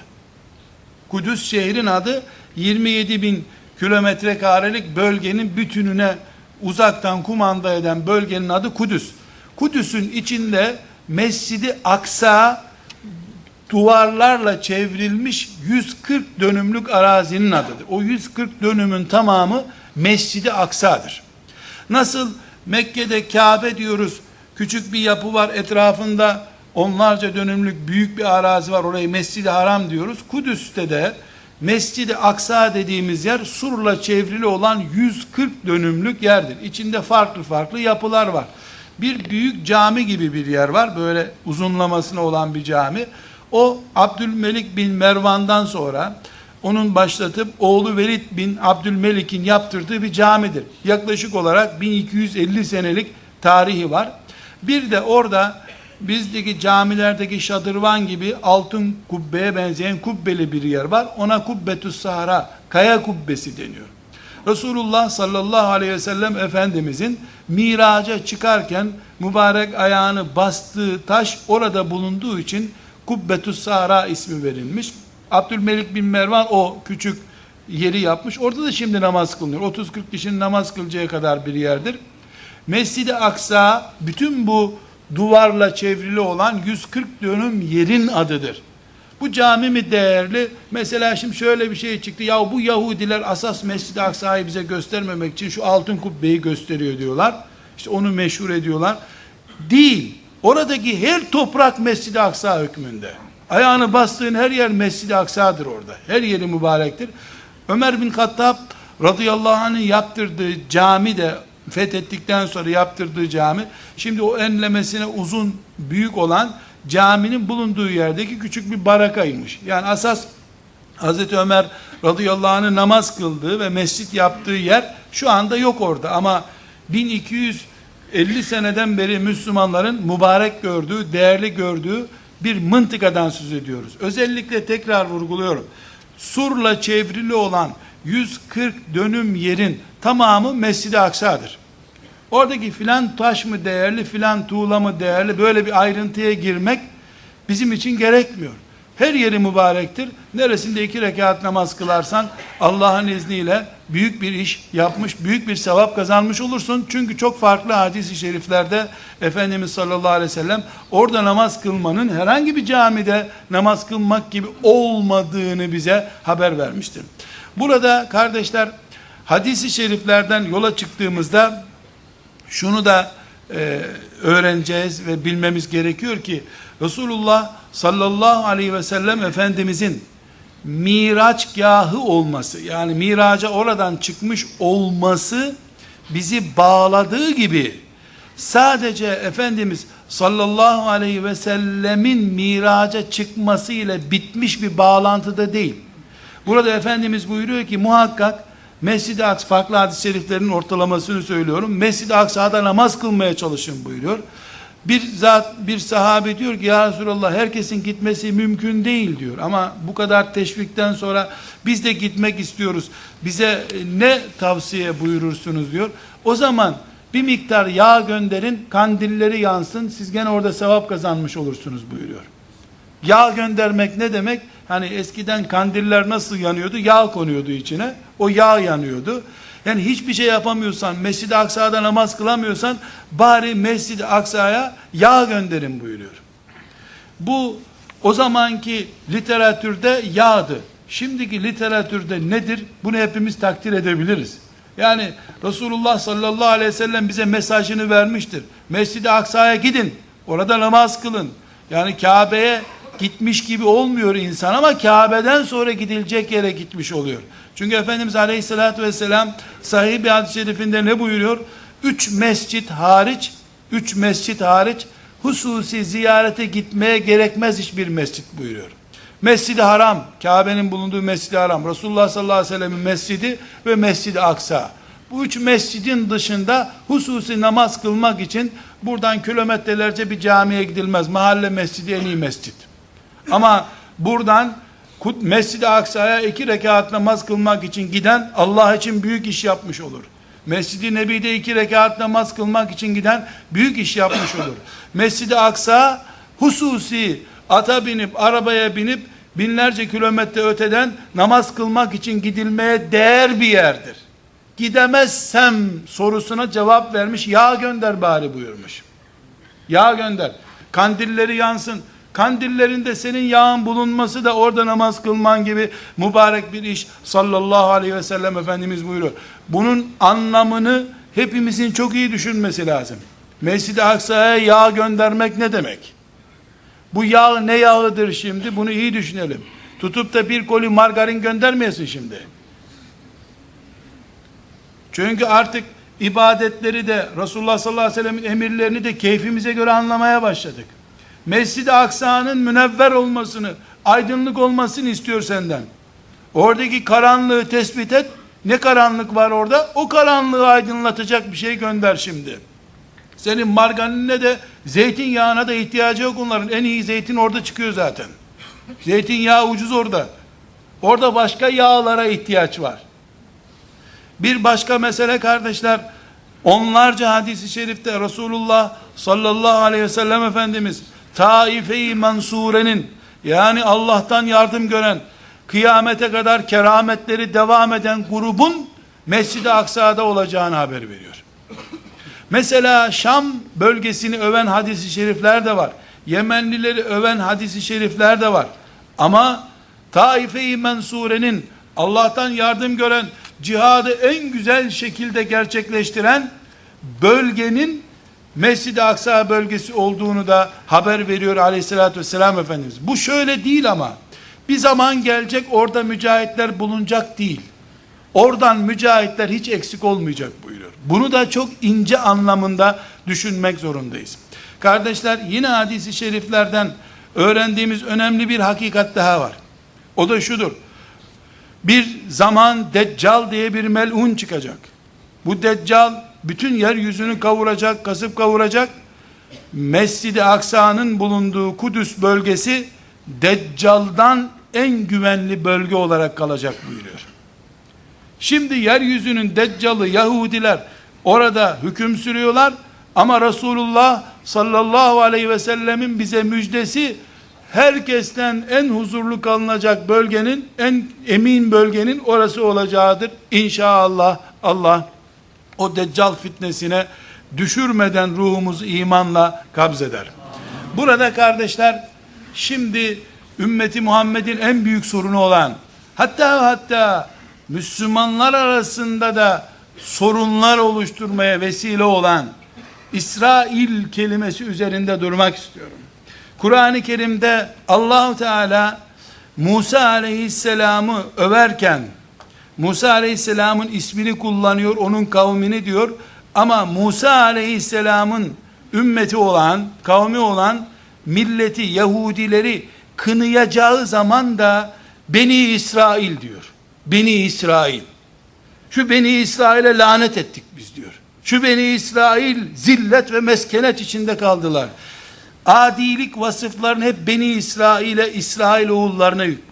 Kudüs şehrin adı 27 bin kilometre karelik bölgenin bütününe uzaktan kumanda eden bölgenin adı Kudüs. Kudüs'ün içinde Mescidi Aksa duvarlarla çevrilmiş 140 dönümlük arazinin adıdır. O 140 dönümün tamamı Mescidi Aksa'dır. Nasıl Mekke'de Kabe diyoruz, küçük bir yapı var etrafında onlarca dönümlük büyük bir arazi var orayı Mescid-i Haram diyoruz. Kudüs'te de Mescid-i Aksa dediğimiz yer surla çevrili olan 140 dönümlük yerdir. İçinde farklı farklı yapılar var. Bir büyük cami gibi bir yer var. Böyle uzunlamasına olan bir cami. O Abdülmelik bin Mervan'dan sonra onun başlatıp oğlu Velid bin Abdülmelik'in yaptırdığı bir camidir. Yaklaşık olarak 1250 senelik tarihi var. Bir de orada bizdeki camilerdeki şadırvan gibi altın kubbeye benzeyen kubbeli bir yer var. Ona kubbetüs sahara, kaya kubbesi deniyor. Resulullah sallallahu aleyhi ve sellem Efendimizin miraca çıkarken mübarek ayağını bastığı taş orada bulunduğu için Kubbetüs Sahra ismi verilmiş. Abdülmelik bin Mervan o küçük yeri yapmış. Orada da şimdi namaz kılınıyor. 30-40 kişinin namaz kılacağı kadar bir yerdir. Mescid-i Aksa bütün bu duvarla çevrili olan 140 dönüm yerin adıdır. Bu cami mi değerli? Mesela şimdi şöyle bir şey çıktı. Ya bu Yahudiler asas Mescid-i Aksa'yı bize göstermemek için şu altın kubbeyi gösteriyor diyorlar. İşte onu meşhur ediyorlar. Değil. Oradaki her toprak Mescid-i Aksa hükmünde. Ayağını bastığın her yer Mescid-i Aksa'dır orada. Her yeri mübarektir. Ömer bin Kattab radıyallahu anh'ın yaptırdığı cami de fethettikten sonra yaptırdığı cami şimdi o enlemesine uzun büyük olan caminin bulunduğu yerdeki küçük bir barakaymış. Yani asas Hazreti Ömer radıyallahu anh'ın namaz kıldığı ve mescit yaptığı yer şu anda yok orada ama 1250 seneden beri Müslümanların mübarek gördüğü, değerli gördüğü bir mıntıkadan söz ediyoruz. Özellikle tekrar vurguluyorum. Surla çevrili olan 140 dönüm yerin tamamı Mescid-i Aksa'dır. Oradaki filan taş mı değerli, filan tuğla mı değerli böyle bir ayrıntıya girmek bizim için gerekmiyor. Her yeri mübarektir. Neresinde iki rekat namaz kılarsan Allah'ın izniyle büyük bir iş yapmış, büyük bir sevap kazanmış olursun. Çünkü çok farklı hadis-i şeriflerde Efendimiz sallallahu aleyhi ve sellem orada namaz kılmanın herhangi bir camide namaz kılmak gibi olmadığını bize haber vermiştir. Burada kardeşler hadisi şeriflerden yola çıktığımızda şunu da e, öğreneceğiz ve bilmemiz gerekiyor ki Resulullah sallallahu aleyhi ve sellem Efendimizin miraçgahı olması yani miraca oradan çıkmış olması bizi bağladığı gibi sadece Efendimiz sallallahu aleyhi ve sellemin miraca çıkması ile bitmiş bir bağlantıda değil. Burada Efendimiz buyuruyor ki muhakkak Mescid-i Aks farklı hadis-i şeriflerin ortalamasını söylüyorum. Mescid-i Aksa'da namaz kılmaya çalışın buyuruyor. Bir zat, bir sahabe diyor ki ya Resulallah herkesin gitmesi mümkün değil diyor. Ama bu kadar teşvikten sonra biz de gitmek istiyoruz. Bize ne tavsiye buyurursunuz diyor. O zaman bir miktar yağ gönderin, kandilleri yansın, siz gene orada sevap kazanmış olursunuz buyuruyor. Yağ göndermek ne demek? Hani eskiden kandiller nasıl yanıyordu? Yağ konuyordu içine. O yağ yanıyordu. Yani hiçbir şey yapamıyorsan, Mescid-i Aksa'da namaz kılamıyorsan, bari Mescid-i Aksa'ya yağ gönderin buyuruyor. Bu o zamanki literatürde yağdı. Şimdiki literatürde nedir? Bunu hepimiz takdir edebiliriz. Yani Resulullah sallallahu aleyhi ve sellem bize mesajını vermiştir. Mescid-i Aksa'ya gidin. Orada namaz kılın. Yani Kabe'ye gitmiş gibi olmuyor insan ama Kabe'den sonra gidilecek yere gitmiş oluyor. Çünkü Efendimiz Aleyhisselatü Vesselam sahih bir hadis-i şerifinde ne buyuruyor? Üç mescit hariç, üç mescit hariç hususi ziyarete gitmeye gerekmez hiçbir mescit buyuruyor. Mescid-i Haram, Kabe'nin bulunduğu Mescid-i Haram, Resulullah sallallahu aleyhi ve sellem'in mescidi ve Mescid-i Aksa. Bu üç mescidin dışında hususi namaz kılmak için buradan kilometrelerce bir camiye gidilmez. Mahalle mescidi en iyi mescid. Ama buradan Mescid-i Aksa'ya iki rekat namaz kılmak için giden Allah için büyük iş yapmış olur. Mescid-i Nebi'de iki rekat namaz kılmak için giden büyük iş yapmış olur. Mescid-i Aksa hususi ata binip arabaya binip binlerce kilometre öteden namaz kılmak için gidilmeye değer bir yerdir. Gidemezsem sorusuna cevap vermiş yağ gönder bari buyurmuş. Yağ gönder. Kandilleri yansın. Kandillerinde senin yağın bulunması da orada namaz kılman gibi mübarek bir iş sallallahu aleyhi ve sellem Efendimiz buyuruyor. Bunun anlamını hepimizin çok iyi düşünmesi lazım. Mescid-i Aksa'ya yağ göndermek ne demek? Bu yağ ne yağıdır şimdi? Bunu iyi düşünelim. Tutup da bir koli margarin göndermeyesin şimdi. Çünkü artık ibadetleri de Resulullah sallallahu aleyhi ve sellem'in emirlerini de keyfimize göre anlamaya başladık. Mescid-i Aksa'nın münevver olmasını, aydınlık olmasını istiyor senden. Oradaki karanlığı tespit et. Ne karanlık var orada? O karanlığı aydınlatacak bir şey gönder şimdi. Senin margarinine de zeytinyağına da ihtiyacı yok onların. En iyi zeytin orada çıkıyor zaten. Zeytinyağı ucuz orada. Orada başka yağlara ihtiyaç var. Bir başka mesele kardeşler, onlarca hadisi şerifte Resulullah sallallahu aleyhi ve sellem Efendimiz Taife-i Mansure'nin yani Allah'tan yardım gören kıyamete kadar kerametleri devam eden grubun Mescid-i Aksa'da olacağını haber veriyor. Mesela Şam bölgesini öven hadisi şerifler de var. Yemenlileri öven hadisi şerifler de var. Ama Taife-i Mensure'nin Allah'tan yardım gören cihadı en güzel şekilde gerçekleştiren bölgenin Mescid-i Aksa bölgesi olduğunu da haber veriyor aleyhissalatü vesselam Efendimiz. Bu şöyle değil ama bir zaman gelecek orada mücahitler bulunacak değil. Oradan mücahitler hiç eksik olmayacak buyuruyor. Bunu da çok ince anlamında düşünmek zorundayız. Kardeşler yine hadisi şeriflerden öğrendiğimiz önemli bir hakikat daha var. O da şudur. Bir zaman Deccal diye bir melun çıkacak. Bu Deccal bütün yeryüzünü kavuracak, kasıp kavuracak. Mescid-i Aksa'nın bulunduğu Kudüs bölgesi Deccal'dan en güvenli bölge olarak kalacak buyuruyor. Şimdi yeryüzünün Deccal'ı Yahudiler orada hüküm sürüyorlar ama Resulullah sallallahu aleyhi ve sellemin bize müjdesi herkesten en huzurlu kalınacak bölgenin en emin bölgenin orası olacağıdır. İnşallah Allah o deccal fitnesine düşürmeden ruhumuzu imanla kabzeder. Burada kardeşler şimdi ümmeti Muhammed'in en büyük sorunu olan hatta hatta Müslümanlar arasında da sorunlar oluşturmaya vesile olan İsrail kelimesi üzerinde durmak istiyorum. Kur'an-ı Kerim'de Allahu Teala Musa Aleyhisselam'ı överken Musa Aleyhisselam'ın ismini kullanıyor, onun kavmini diyor. Ama Musa Aleyhisselam'ın ümmeti olan, kavmi olan milleti Yahudileri kınayacağı zaman da Beni İsrail diyor. Beni İsrail. Şu Beni İsrail'e lanet ettik biz diyor. Şu Beni İsrail zillet ve meskenet içinde kaldılar. Adilik vasıflarını hep Beni İsrail'e, İsrail oğullarına yüklüyor.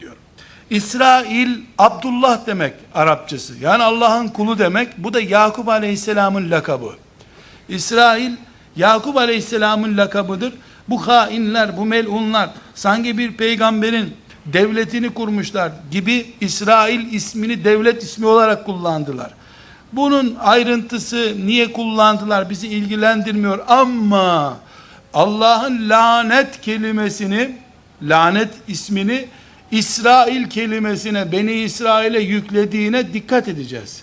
İsrail Abdullah demek Arapçası. Yani Allah'ın kulu demek. Bu da Yakup Aleyhisselam'ın lakabı. İsrail Yakup Aleyhisselam'ın lakabıdır. Bu hainler, bu melunlar sanki bir peygamberin devletini kurmuşlar gibi İsrail ismini devlet ismi olarak kullandılar. Bunun ayrıntısı niye kullandılar bizi ilgilendirmiyor ama Allah'ın lanet kelimesini lanet ismini İsrail kelimesine Beni İsrail'e yüklediğine dikkat edeceğiz.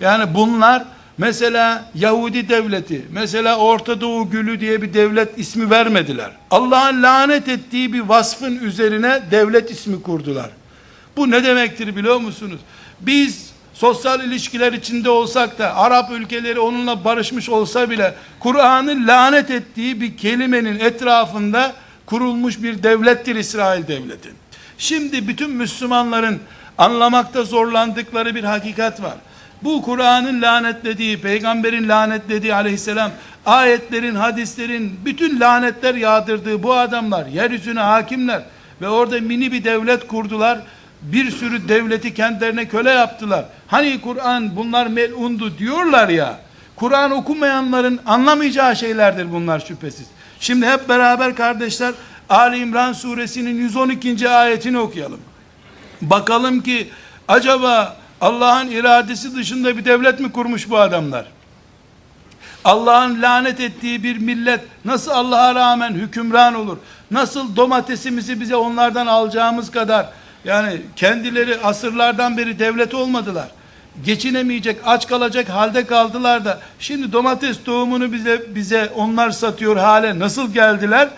Yani bunlar mesela Yahudi devleti, mesela Orta Doğu Gülü diye bir devlet ismi vermediler. Allah'ın lanet ettiği bir vasfın üzerine devlet ismi kurdular. Bu ne demektir biliyor musunuz? Biz sosyal ilişkiler içinde olsak da Arap ülkeleri onunla barışmış olsa bile Kur'an'ın lanet ettiği bir kelimenin etrafında kurulmuş bir devlettir İsrail devleti. Şimdi bütün Müslümanların anlamakta zorlandıkları bir hakikat var. Bu Kur'an'ın lanetlediği, peygamberin lanetlediği aleyhisselam, ayetlerin, hadislerin, bütün lanetler yağdırdığı bu adamlar, yeryüzüne hakimler ve orada mini bir devlet kurdular. Bir sürü devleti kendilerine köle yaptılar. Hani Kur'an bunlar melundu diyorlar ya, Kur'an okumayanların anlamayacağı şeylerdir bunlar şüphesiz. Şimdi hep beraber kardeşler, Ali İmran suresinin 112. ayetini okuyalım. Bakalım ki acaba Allah'ın iradesi dışında bir devlet mi kurmuş bu adamlar? Allah'ın lanet ettiği bir millet nasıl Allah'a rağmen hükümran olur? Nasıl domatesimizi bize onlardan alacağımız kadar yani kendileri asırlardan beri devlet olmadılar. Geçinemeyecek, aç kalacak halde kaldılar da şimdi domates tohumunu bize bize onlar satıyor hale nasıl geldiler?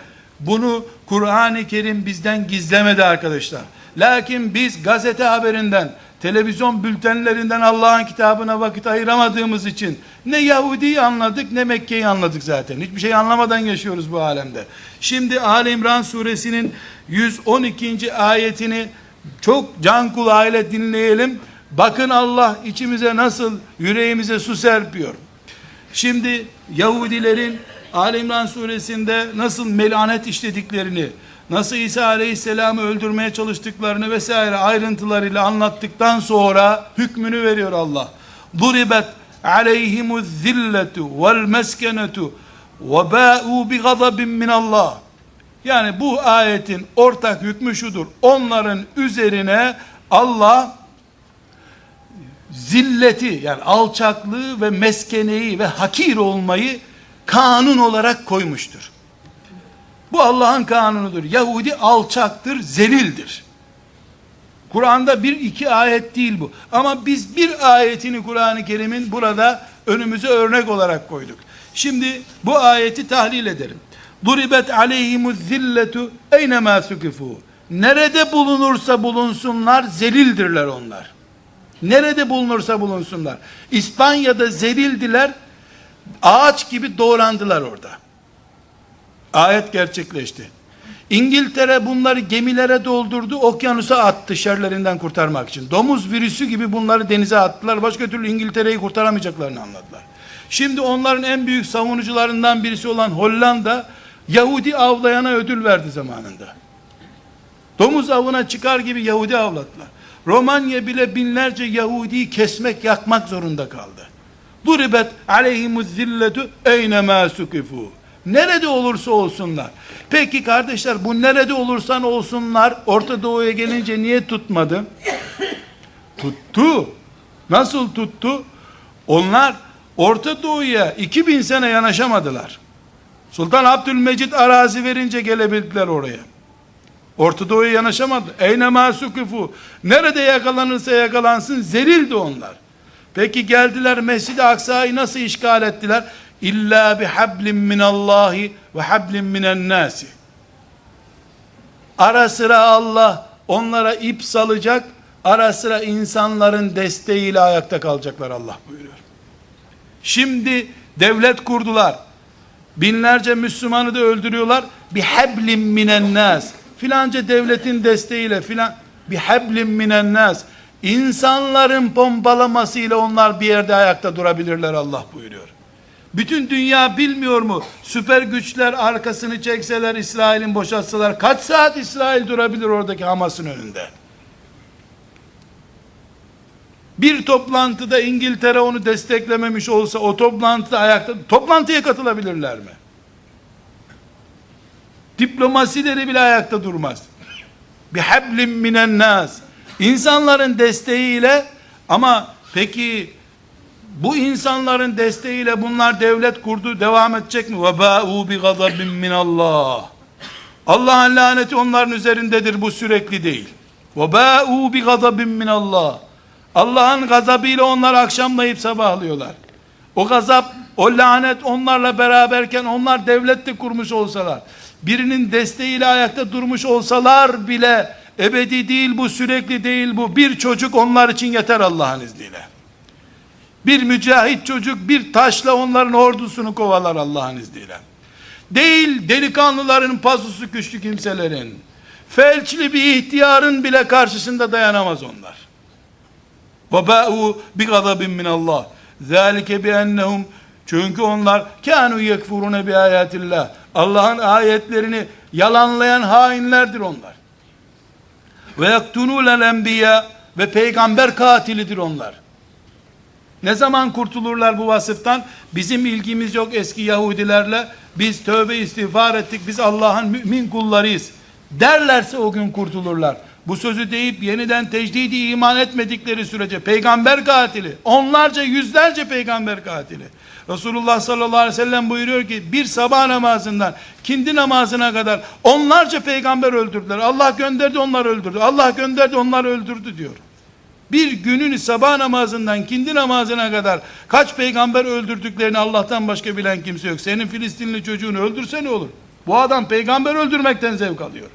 Bunu Kur'an-ı Kerim bizden gizlemedi arkadaşlar. Lakin biz gazete haberinden, televizyon bültenlerinden Allah'ın kitabına vakit ayıramadığımız için ne Yahudi'yi anladık ne Mekke'yi anladık zaten. Hiçbir şey anlamadan yaşıyoruz bu alemde. Şimdi Ali İmran suresinin 112. ayetini çok can kulağıyla dinleyelim. Bakın Allah içimize nasıl yüreğimize su serpiyor. Şimdi Yahudilerin Ali İmran suresinde nasıl melanet işlediklerini, nasıl İsa Aleyhisselam'ı öldürmeye çalıştıklarını vesaire ayrıntılarıyla anlattıktan sonra hükmünü veriyor Allah. Duribet aleyhimuz zilletu vel meskenetu ve ba'u bi gazabin min Allah. Yani bu ayetin ortak hükmü şudur. Onların üzerine Allah zilleti yani alçaklığı ve meskeneyi ve hakir olmayı kanun olarak koymuştur. Bu Allah'ın kanunudur. Yahudi alçaktır, zelildir. Kur'an'da bir iki ayet değil bu. Ama biz bir ayetini Kur'an-ı Kerim'in burada önümüze örnek olarak koyduk. Şimdi bu ayeti tahlil edelim. Duribet aleyhimuz zilletu eynemâ sukifû. Nerede bulunursa bulunsunlar zelildirler onlar. Nerede bulunursa bulunsunlar. İspanya'da zelildiler, ağaç gibi doğrandılar orada. Ayet gerçekleşti. İngiltere bunları gemilere doldurdu, okyanusa attı şerlerinden kurtarmak için. Domuz virüsü gibi bunları denize attılar. Başka türlü İngiltere'yi kurtaramayacaklarını anladılar. Şimdi onların en büyük savunucularından birisi olan Hollanda, Yahudi avlayana ödül verdi zamanında. Domuz avına çıkar gibi Yahudi avlattılar. Romanya bile binlerce Yahudi'yi kesmek, yakmak zorunda kaldı. Duribet aleyhimuz zilletu eynemâ sukifu. Nerede olursa olsunlar. Peki kardeşler bu nerede olursan olsunlar Orta Doğu'ya gelince niye tutmadı? tuttu. Nasıl tuttu? Onlar Orta Doğu'ya 2000 sene yanaşamadılar. Sultan Abdülmecit arazi verince gelebildiler oraya. Orta Doğu'ya yanaşamadı. Eyne masukifu. Nerede yakalanırsa yakalansın zerildi onlar. Peki geldiler Mescid-i Aksa'yı nasıl işgal ettiler? İlla bi hablin minallahi ve hablin minen nasi. Ara sıra Allah onlara ip salacak, ara sıra insanların desteğiyle ayakta kalacaklar Allah buyuruyor. Şimdi devlet kurdular. Binlerce Müslümanı da öldürüyorlar. Bi hablin minen nas. Filanca devletin desteğiyle filan bi hablin minen nas. İnsanların pompalamasıyla onlar bir yerde ayakta durabilirler Allah buyuruyor. Bütün dünya bilmiyor mu? Süper güçler arkasını çekseler, İsrail'in boşaltsalar kaç saat İsrail durabilir oradaki Hamas'ın önünde? Bir toplantıda İngiltere onu desteklememiş olsa o toplantıda ayakta toplantıya katılabilirler mi? Diplomasileri bile ayakta durmaz. Bir hablim minen nas. İnsanların desteğiyle ama peki bu insanların desteğiyle bunlar devlet kurdu devam edecek mi? Bi gazabin min Allah. Allah'ın laneti onların üzerindedir bu sürekli değil. Bi gazabin min Allah. Allah'ın gazabıyla onlar akşamlayıp sabahlıyorlar. O gazap, o lanet onlarla beraberken onlar devlette kurmuş olsalar, birinin desteğiyle ayakta durmuş olsalar bile ebedi değil bu, sürekli değil bu. Bir çocuk onlar için yeter Allah'ın izniyle. Bir mücahit çocuk bir taşla onların ordusunu kovalar Allah'ın izniyle. Değil delikanlıların pazusu güçlü kimselerin. Felçli bir ihtiyarın bile karşısında dayanamaz onlar. وَبَاءُوا بِغَضَبٍ مِّنَ اللّٰهِ ذَٰلِكَ بِأَنَّهُمْ Çünkü onlar kânû yekfurune bi ayatillah. Allah'ın ayetlerini yalanlayan hainlerdir onlar. Ve yaktunûlel enbiya ve peygamber katilidir onlar. Ne zaman kurtulurlar bu vasıftan? Bizim ilgimiz yok eski Yahudilerle. Biz tövbe istiğfar ettik. Biz Allah'ın mümin kullarıyız. Derlerse o gün kurtulurlar. Bu sözü deyip yeniden tecdidi iman etmedikleri sürece peygamber katili, onlarca yüzlerce peygamber katili. Resulullah sallallahu aleyhi ve sellem buyuruyor ki bir sabah namazından kindi namazına kadar onlarca peygamber öldürdüler. Allah gönderdi onlar öldürdü. Allah gönderdi onlar öldürdü diyor. Bir günün sabah namazından kindi namazına kadar kaç peygamber öldürdüklerini Allah'tan başka bilen kimse yok. Senin Filistinli çocuğunu öldürse ne olur? Bu adam peygamber öldürmekten zevk alıyor.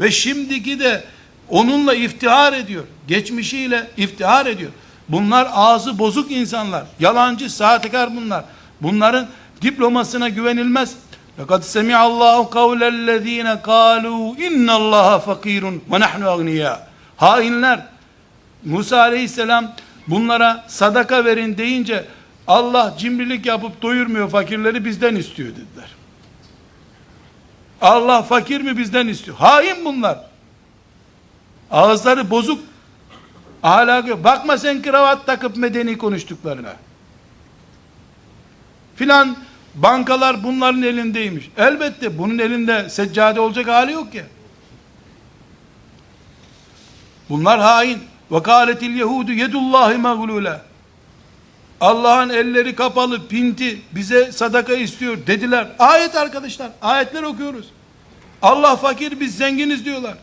Ve şimdiki de Onunla iftihar ediyor. Geçmişiyle iftihar ediyor. Bunlar ağzı bozuk insanlar. Yalancı, sahtekar bunlar. Bunların diplomasına güvenilmez. لَقَدْ سَمِعَ اللّٰهُ قَوْلَ الَّذ۪ينَ قَالُوا اِنَّ اللّٰهَ فَق۪يرٌ وَنَحْنُ اَغْنِيَا Hainler, Musa aleyhisselam bunlara sadaka verin deyince Allah cimrilik yapıp doyurmuyor fakirleri bizden istiyor dediler. Allah fakir mi bizden istiyor? Hain bunlar. Ağızları bozuk. Ahlakı yok. Bakma sen kravat takıp medeni konuştuklarına. Filan bankalar bunların elindeymiş. Elbette bunun elinde seccade olacak hali yok ya. Bunlar hain. Vekaletil Yehudu yedullahi mağlule. Allah'ın elleri kapalı, pinti, bize sadaka istiyor dediler. Ayet arkadaşlar, ayetler okuyoruz. Allah fakir, biz zenginiz diyorlar.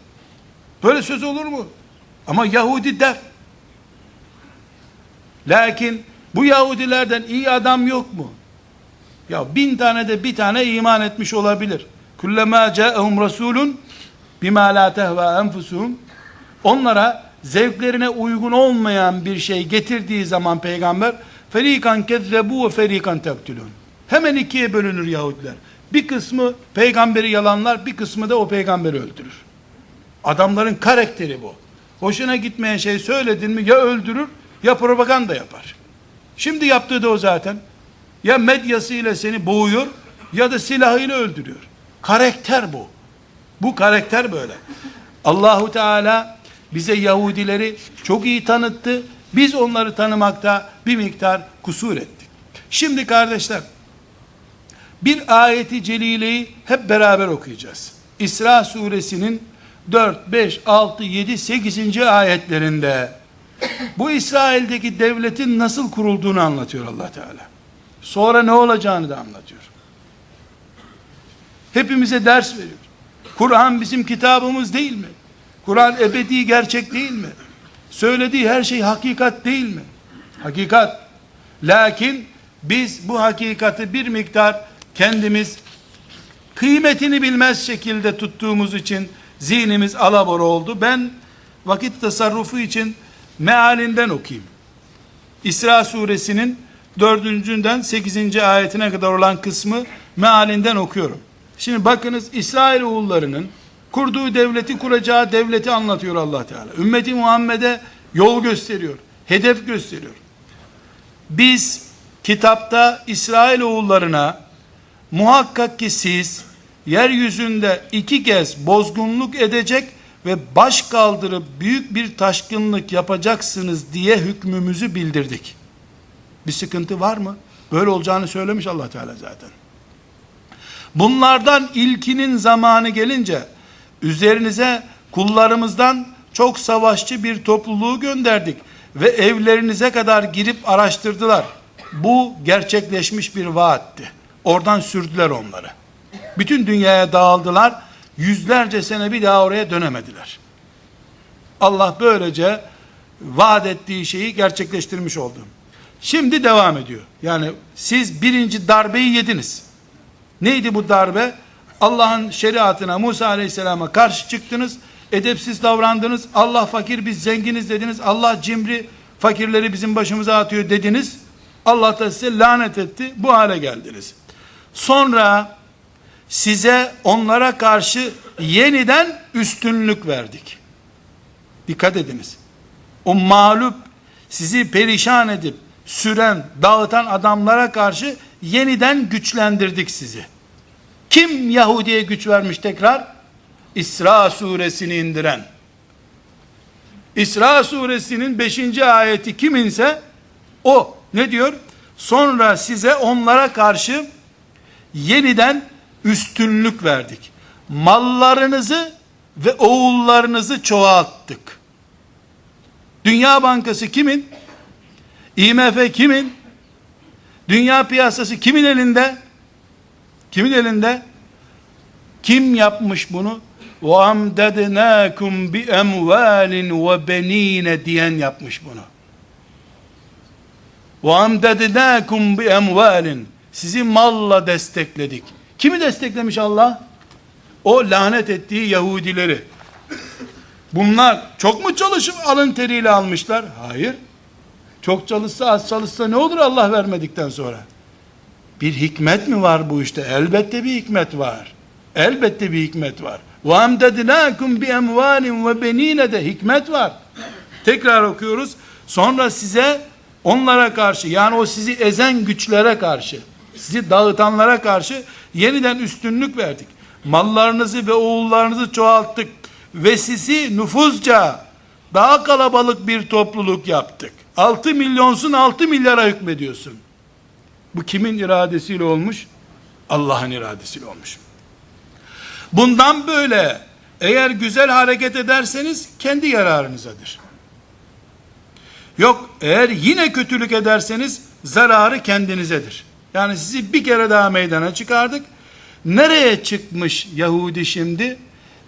Böyle söz olur mu? Ama Yahudi der. Lakin bu Yahudilerden iyi adam yok mu? Ya bin tane de bir tane iman etmiş olabilir. Kullema ca'ehum rasulun bima la tehva enfusuhum onlara zevklerine uygun olmayan bir şey getirdiği zaman peygamber ferikan kezzebu ve ferikan tektülün hemen ikiye bölünür Yahudiler bir kısmı peygamberi yalanlar bir kısmı da o peygamberi öldürür adamların karakteri bu hoşuna gitmeyen şey söyledin mi ya öldürür ya propaganda yapar şimdi yaptığı da o zaten ya medyasıyla seni boğuyor ya da silahıyla öldürüyor karakter bu bu karakter böyle Allahu Teala bize Yahudileri çok iyi tanıttı. Biz onları tanımakta bir miktar kusur ettik. Şimdi kardeşler bir ayeti celileyi hep beraber okuyacağız. İsra suresinin 4, 5, 6, 7, 8. ayetlerinde bu İsrail'deki devletin nasıl kurulduğunu anlatıyor allah Teala. Sonra ne olacağını da anlatıyor. Hepimize ders veriyor. Kur'an bizim kitabımız değil mi? Kur'an ebedi gerçek değil mi? Söylediği her şey hakikat değil mi? Hakikat. Lakin biz bu hakikati bir miktar kendimiz kıymetini bilmez şekilde tuttuğumuz için zihnimiz alabor oldu. Ben vakit tasarrufu için mealinden okuyayım. İsra suresinin dördüncünden sekizinci ayetine kadar olan kısmı mealinden okuyorum. Şimdi bakınız İsrail oğullarının kurduğu devleti kuracağı devleti anlatıyor allah Teala. Ümmeti Muhammed'e yol gösteriyor. Hedef gösteriyor. Biz kitapta İsrail oğullarına muhakkak ki siz yeryüzünde iki kez bozgunluk edecek ve baş kaldırıp büyük bir taşkınlık yapacaksınız diye hükmümüzü bildirdik. Bir sıkıntı var mı? Böyle olacağını söylemiş allah Teala zaten. Bunlardan ilkinin zamanı gelince üzerinize kullarımızdan çok savaşçı bir topluluğu gönderdik ve evlerinize kadar girip araştırdılar. Bu gerçekleşmiş bir vaatti. Oradan sürdüler onları. Bütün dünyaya dağıldılar. Yüzlerce sene bir daha oraya dönemediler. Allah böylece vaat ettiği şeyi gerçekleştirmiş oldu. Şimdi devam ediyor. Yani siz birinci darbeyi yediniz. Neydi bu darbe? Allah'ın şeriatına Musa aleyhisselama karşı çıktınız. Edepsiz davrandınız. Allah fakir biz zenginiz dediniz. Allah cimri fakirleri bizim başımıza atıyor dediniz. Allah da size lanet etti. Bu hale geldiniz. Sonra size onlara karşı yeniden üstünlük verdik. Dikkat ediniz. O mağlup sizi perişan edip süren, dağıtan adamlara karşı yeniden güçlendirdik sizi. Kim Yahudi'ye güç vermiş tekrar? İsra suresini indiren. İsra suresinin 5. ayeti kiminse o ne diyor? Sonra size onlara karşı yeniden üstünlük verdik. Mallarınızı ve oğullarınızı çoğalttık. Dünya Bankası kimin? IMF kimin? Dünya piyasası kimin elinde? Kimin elinde? Kim yapmış bunu? وَاَمْدَدْنَاكُمْ بِاَمْوَالٍ وَبَن۪ينَ diyen yapmış bunu. وَاَمْدَدْنَاكُمْ بِاَمْوَالٍ Sizi malla destekledik. Kimi desteklemiş Allah? O lanet ettiği Yahudileri. Bunlar çok mu çalışıp alın teriyle almışlar? Hayır. Çok çalışsa az çalışsa ne olur Allah vermedikten sonra? Bir hikmet mi var bu işte? Elbette bir hikmet var. Elbette bir hikmet var. وَاَمْدَدْنَاكُمْ بِاَمْوَالٍ وَبَن۪ينَ de hikmet var. Tekrar okuyoruz. Sonra size onlara karşı yani o sizi ezen güçlere karşı sizi dağıtanlara karşı yeniden üstünlük verdik. Mallarınızı ve oğullarınızı çoğalttık ve sizi nüfuzca daha kalabalık bir topluluk yaptık. 6 milyonsun 6 milyara hükmediyorsun. Bu kimin iradesiyle olmuş? Allah'ın iradesiyle olmuş. Bundan böyle eğer güzel hareket ederseniz kendi yararınızadır. Yok eğer yine kötülük ederseniz zararı kendinizedir. Yani sizi bir kere daha meydana çıkardık. Nereye çıkmış Yahudi şimdi?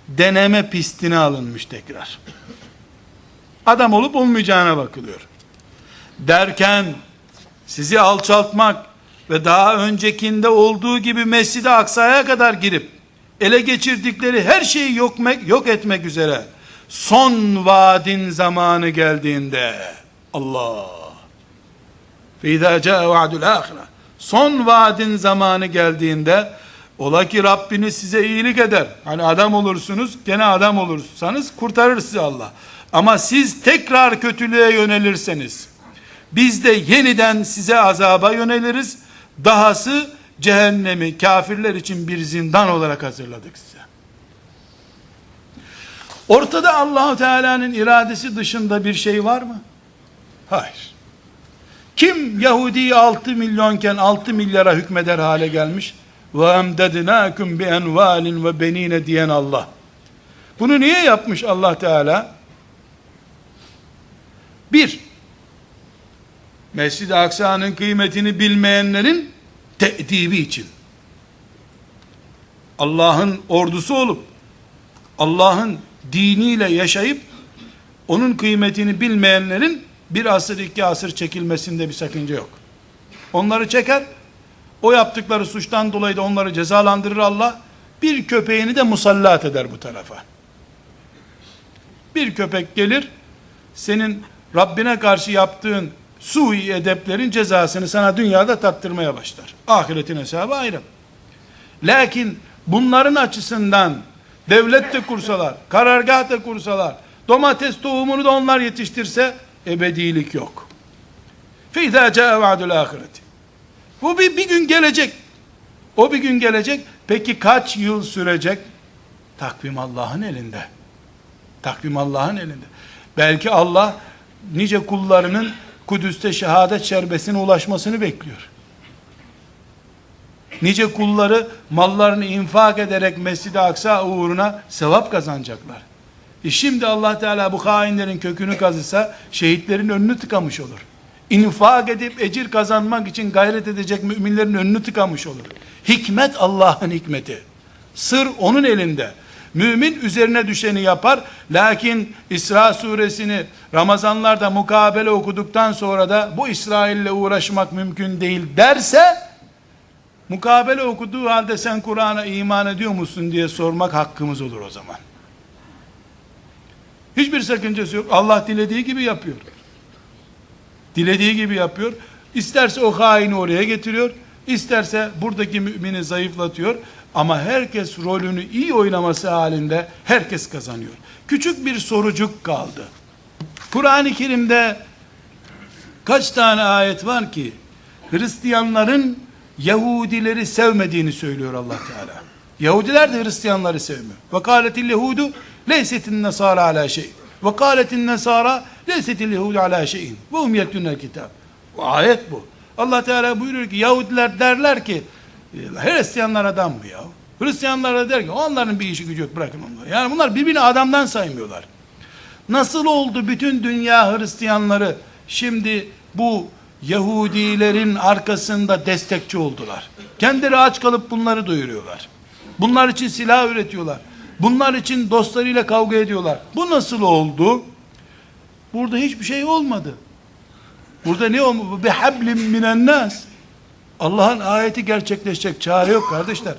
Deneme pistine alınmış tekrar. Adam olup olmayacağına bakılıyor. Derken sizi alçaltmak ve daha öncekinde olduğu gibi Mescid-i Aksa'ya kadar girip ele geçirdikleri her şeyi yok, yok etmek üzere son vaadin zamanı geldiğinde Allah فَاِذَا جَاءَ وَعْدُ الْآخِرَةِ Son vaadin zamanı geldiğinde ola ki Rabbiniz size iyilik eder. Hani adam olursunuz, gene adam olursanız kurtarır sizi Allah. Ama siz tekrar kötülüğe yönelirseniz, biz de yeniden size azaba yöneliriz. Dahası cehennemi kafirler için bir zindan olarak hazırladık size. Ortada Allahu Teala'nın iradesi dışında bir şey var mı? Hayır. Kim Yahudi'yi 6 milyonken 6 milyara hükmeder hale gelmiş? Ve emdednâküm bi envalin ve benine diyen Allah. Bunu niye yapmış Allah Teala? Bir, Mescid-i Aksa'nın kıymetini bilmeyenlerin te'dibi için. Allah'ın ordusu olup, Allah'ın diniyle yaşayıp, onun kıymetini bilmeyenlerin bir asır iki asır çekilmesinde bir sakınca yok. Onları çeker, o yaptıkları suçtan dolayı da onları cezalandırır Allah, bir köpeğini de musallat eder bu tarafa. Bir köpek gelir, senin Rabbine karşı yaptığın sui edeplerin cezasını sana dünyada tattırmaya başlar. Ahiretin hesabı ayrı. Lakin bunların açısından devlet de kursalar, karargah da kursalar, domates tohumunu da onlar yetiştirse ebedilik yok. فَاِذَا جَاءَ وَعْدُ الْآخِرَةِ Bu bir, bir gün gelecek. O bir gün gelecek. Peki kaç yıl sürecek? Takvim Allah'ın elinde. Takvim Allah'ın elinde. Belki Allah nice kullarının Kudüs'te şehadet şerbesine ulaşmasını bekliyor. Nice kulları mallarını infak ederek Mescid-i Aksa uğruna sevap kazanacaklar. E şimdi Allah Teala bu hainlerin kökünü kazısa şehitlerin önünü tıkamış olur. İnfak edip ecir kazanmak için gayret edecek müminlerin önünü tıkamış olur. Hikmet Allah'ın hikmeti. Sır onun elinde. Mümin üzerine düşeni yapar. Lakin İsra suresini Ramazanlarda mukabele okuduktan sonra da bu İsrail'le uğraşmak mümkün değil derse mukabele okuduğu halde sen Kur'an'a iman ediyor musun diye sormak hakkımız olur o zaman. Hiçbir sakıncası yok. Allah dilediği gibi yapıyor. Dilediği gibi yapıyor. İsterse o haini oraya getiriyor. İsterse buradaki mümini zayıflatıyor. Ama herkes rolünü iyi oynaması halinde herkes kazanıyor. Küçük bir sorucuk kaldı. Kur'an-ı Kerim'de kaç tane ayet var ki Hristiyanların Yahudileri sevmediğini söylüyor Allah Teala. Yahudiler de Hristiyanları sevmiyor. Ve kâletil Yahudu leysetin nesara ala şey. Ve kâletin nesara leysetil Yahudu ala şeyin. Ve hum yetlûnel kitab. Bu ayet bu. Allah Teala buyuruyor ki Yahudiler derler ki Hristiyanlar adam mı ya? Hristiyanlara der ki onların bir işi gücü yok bırakın onları. Yani bunlar birbirini adamdan saymıyorlar. Nasıl oldu bütün dünya Hristiyanları şimdi bu Yahudilerin arkasında destekçi oldular. Kendileri aç kalıp bunları doyuruyorlar. Bunlar için silah üretiyorlar. Bunlar için dostlarıyla kavga ediyorlar. Bu nasıl oldu? Burada hiçbir şey olmadı. Burada ne oldu? Bir hablim minen nas. Allah'ın ayeti gerçekleşecek çare yok kardeşler.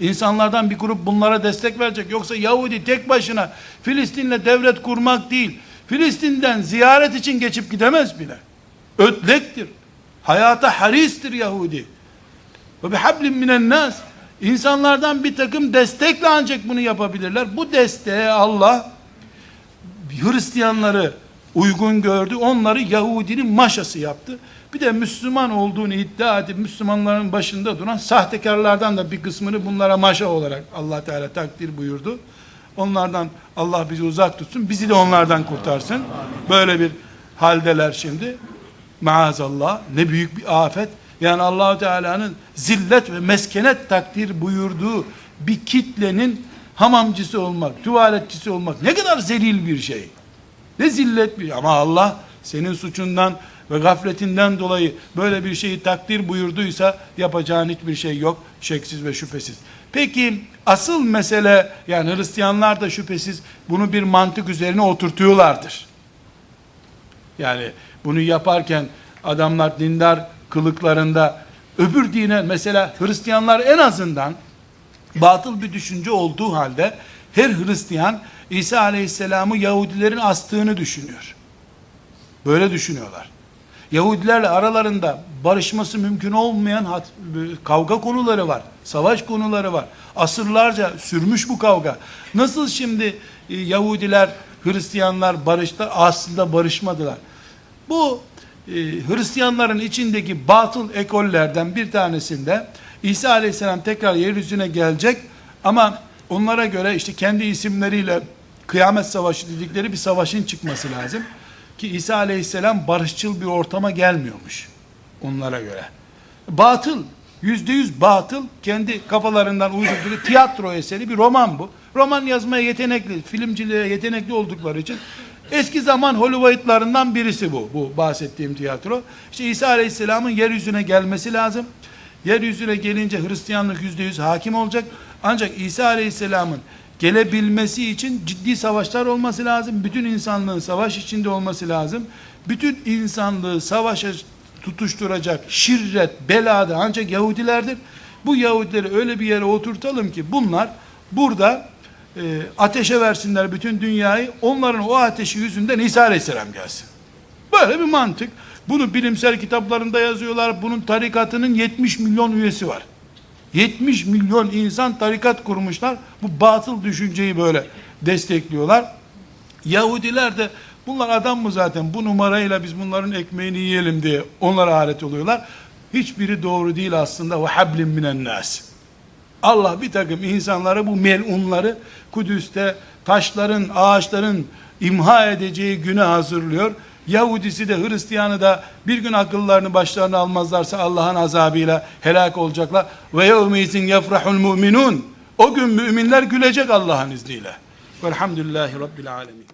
İnsanlardan bir grup bunlara destek verecek. Yoksa Yahudi tek başına Filistin'le devlet kurmak değil. Filistin'den ziyaret için geçip gidemez bile. Ötlektir. Hayata haristir Yahudi. Ve bihablin minen nas. İnsanlardan bir takım destekle ancak bunu yapabilirler. Bu desteğe Allah Hristiyanları uygun gördü. Onları Yahudinin maşası yaptı. Bir de Müslüman olduğunu iddia edip Müslümanların başında duran sahtekarlardan da bir kısmını bunlara maşa olarak Allah Teala takdir buyurdu. Onlardan Allah bizi uzak tutsun. Bizi de onlardan kurtarsın. Böyle bir haldeler şimdi. Maazallah ne büyük bir afet. Yani Allahu Teala'nın zillet ve meskenet takdir buyurduğu bir kitlenin hamamcısı olmak, tuvaletçisi olmak ne kadar zelil bir şey. Ne zillet bir ama Allah senin suçundan ve gafletinden dolayı böyle bir şeyi takdir buyurduysa yapacağın hiçbir şey yok şeksiz ve şüphesiz. Peki asıl mesele yani Hristiyanlar da şüphesiz bunu bir mantık üzerine oturtuyorlardır. Yani bunu yaparken adamlar dindar kılıklarında öbür dine mesela Hristiyanlar en azından batıl bir düşünce olduğu halde her Hristiyan İsa Aleyhisselam'ı Yahudilerin astığını düşünüyor. Böyle düşünüyorlar. Yahudilerle aralarında barışması mümkün olmayan hat, kavga konuları var. Savaş konuları var. Asırlarca sürmüş bu kavga. Nasıl şimdi e, Yahudiler, Hristiyanlar barıştılar? Aslında barışmadılar. Bu e, Hristiyanların içindeki batıl ekollerden bir tanesinde İsa Aleyhisselam tekrar yeryüzüne gelecek ama onlara göre işte kendi isimleriyle kıyamet savaşı dedikleri bir savaşın çıkması lazım. Ki İsa Aleyhisselam barışçıl bir ortama gelmiyormuş onlara göre. Batıl, yüzde yüz batıl, kendi kafalarından uydurdukları tiyatro eseri bir roman bu. Roman yazmaya yetenekli, filmciliğe yetenekli oldukları için eski zaman Hollywoodlarından birisi bu, bu bahsettiğim tiyatro. İşte İsa Aleyhisselam'ın yeryüzüne gelmesi lazım. Yeryüzüne gelince Hristiyanlık yüzde yüz hakim olacak. Ancak İsa Aleyhisselam'ın gelebilmesi için ciddi savaşlar olması lazım. Bütün insanlığın savaş içinde olması lazım. Bütün insanlığı savaşa tutuşturacak şirret, belada ancak Yahudilerdir. Bu Yahudileri öyle bir yere oturtalım ki bunlar burada e, ateşe versinler bütün dünyayı. Onların o ateşi yüzünden İsa Aleyhisselam gelsin. Böyle bir mantık. Bunu bilimsel kitaplarında yazıyorlar. Bunun tarikatının 70 milyon üyesi var. 70 milyon insan tarikat kurmuşlar. Bu batıl düşünceyi böyle destekliyorlar. Yahudiler de bunlar adam mı zaten bu numarayla biz bunların ekmeğini yiyelim diye onlara alet oluyorlar. Hiçbiri doğru değil aslında. Ve hablim minen nas. Allah bir takım insanları bu melunları Kudüs'te taşların, ağaçların imha edeceği güne hazırlıyor. Yahudisi de Hristiyanı da bir gün akıllarını başlarına almazlarsa Allah'ın azabıyla helak olacaklar. Ve yevmeyizin yefrahul mu'minun. O gün müminler gülecek Allah'ın izniyle. Velhamdülillahi Rabbil alemin.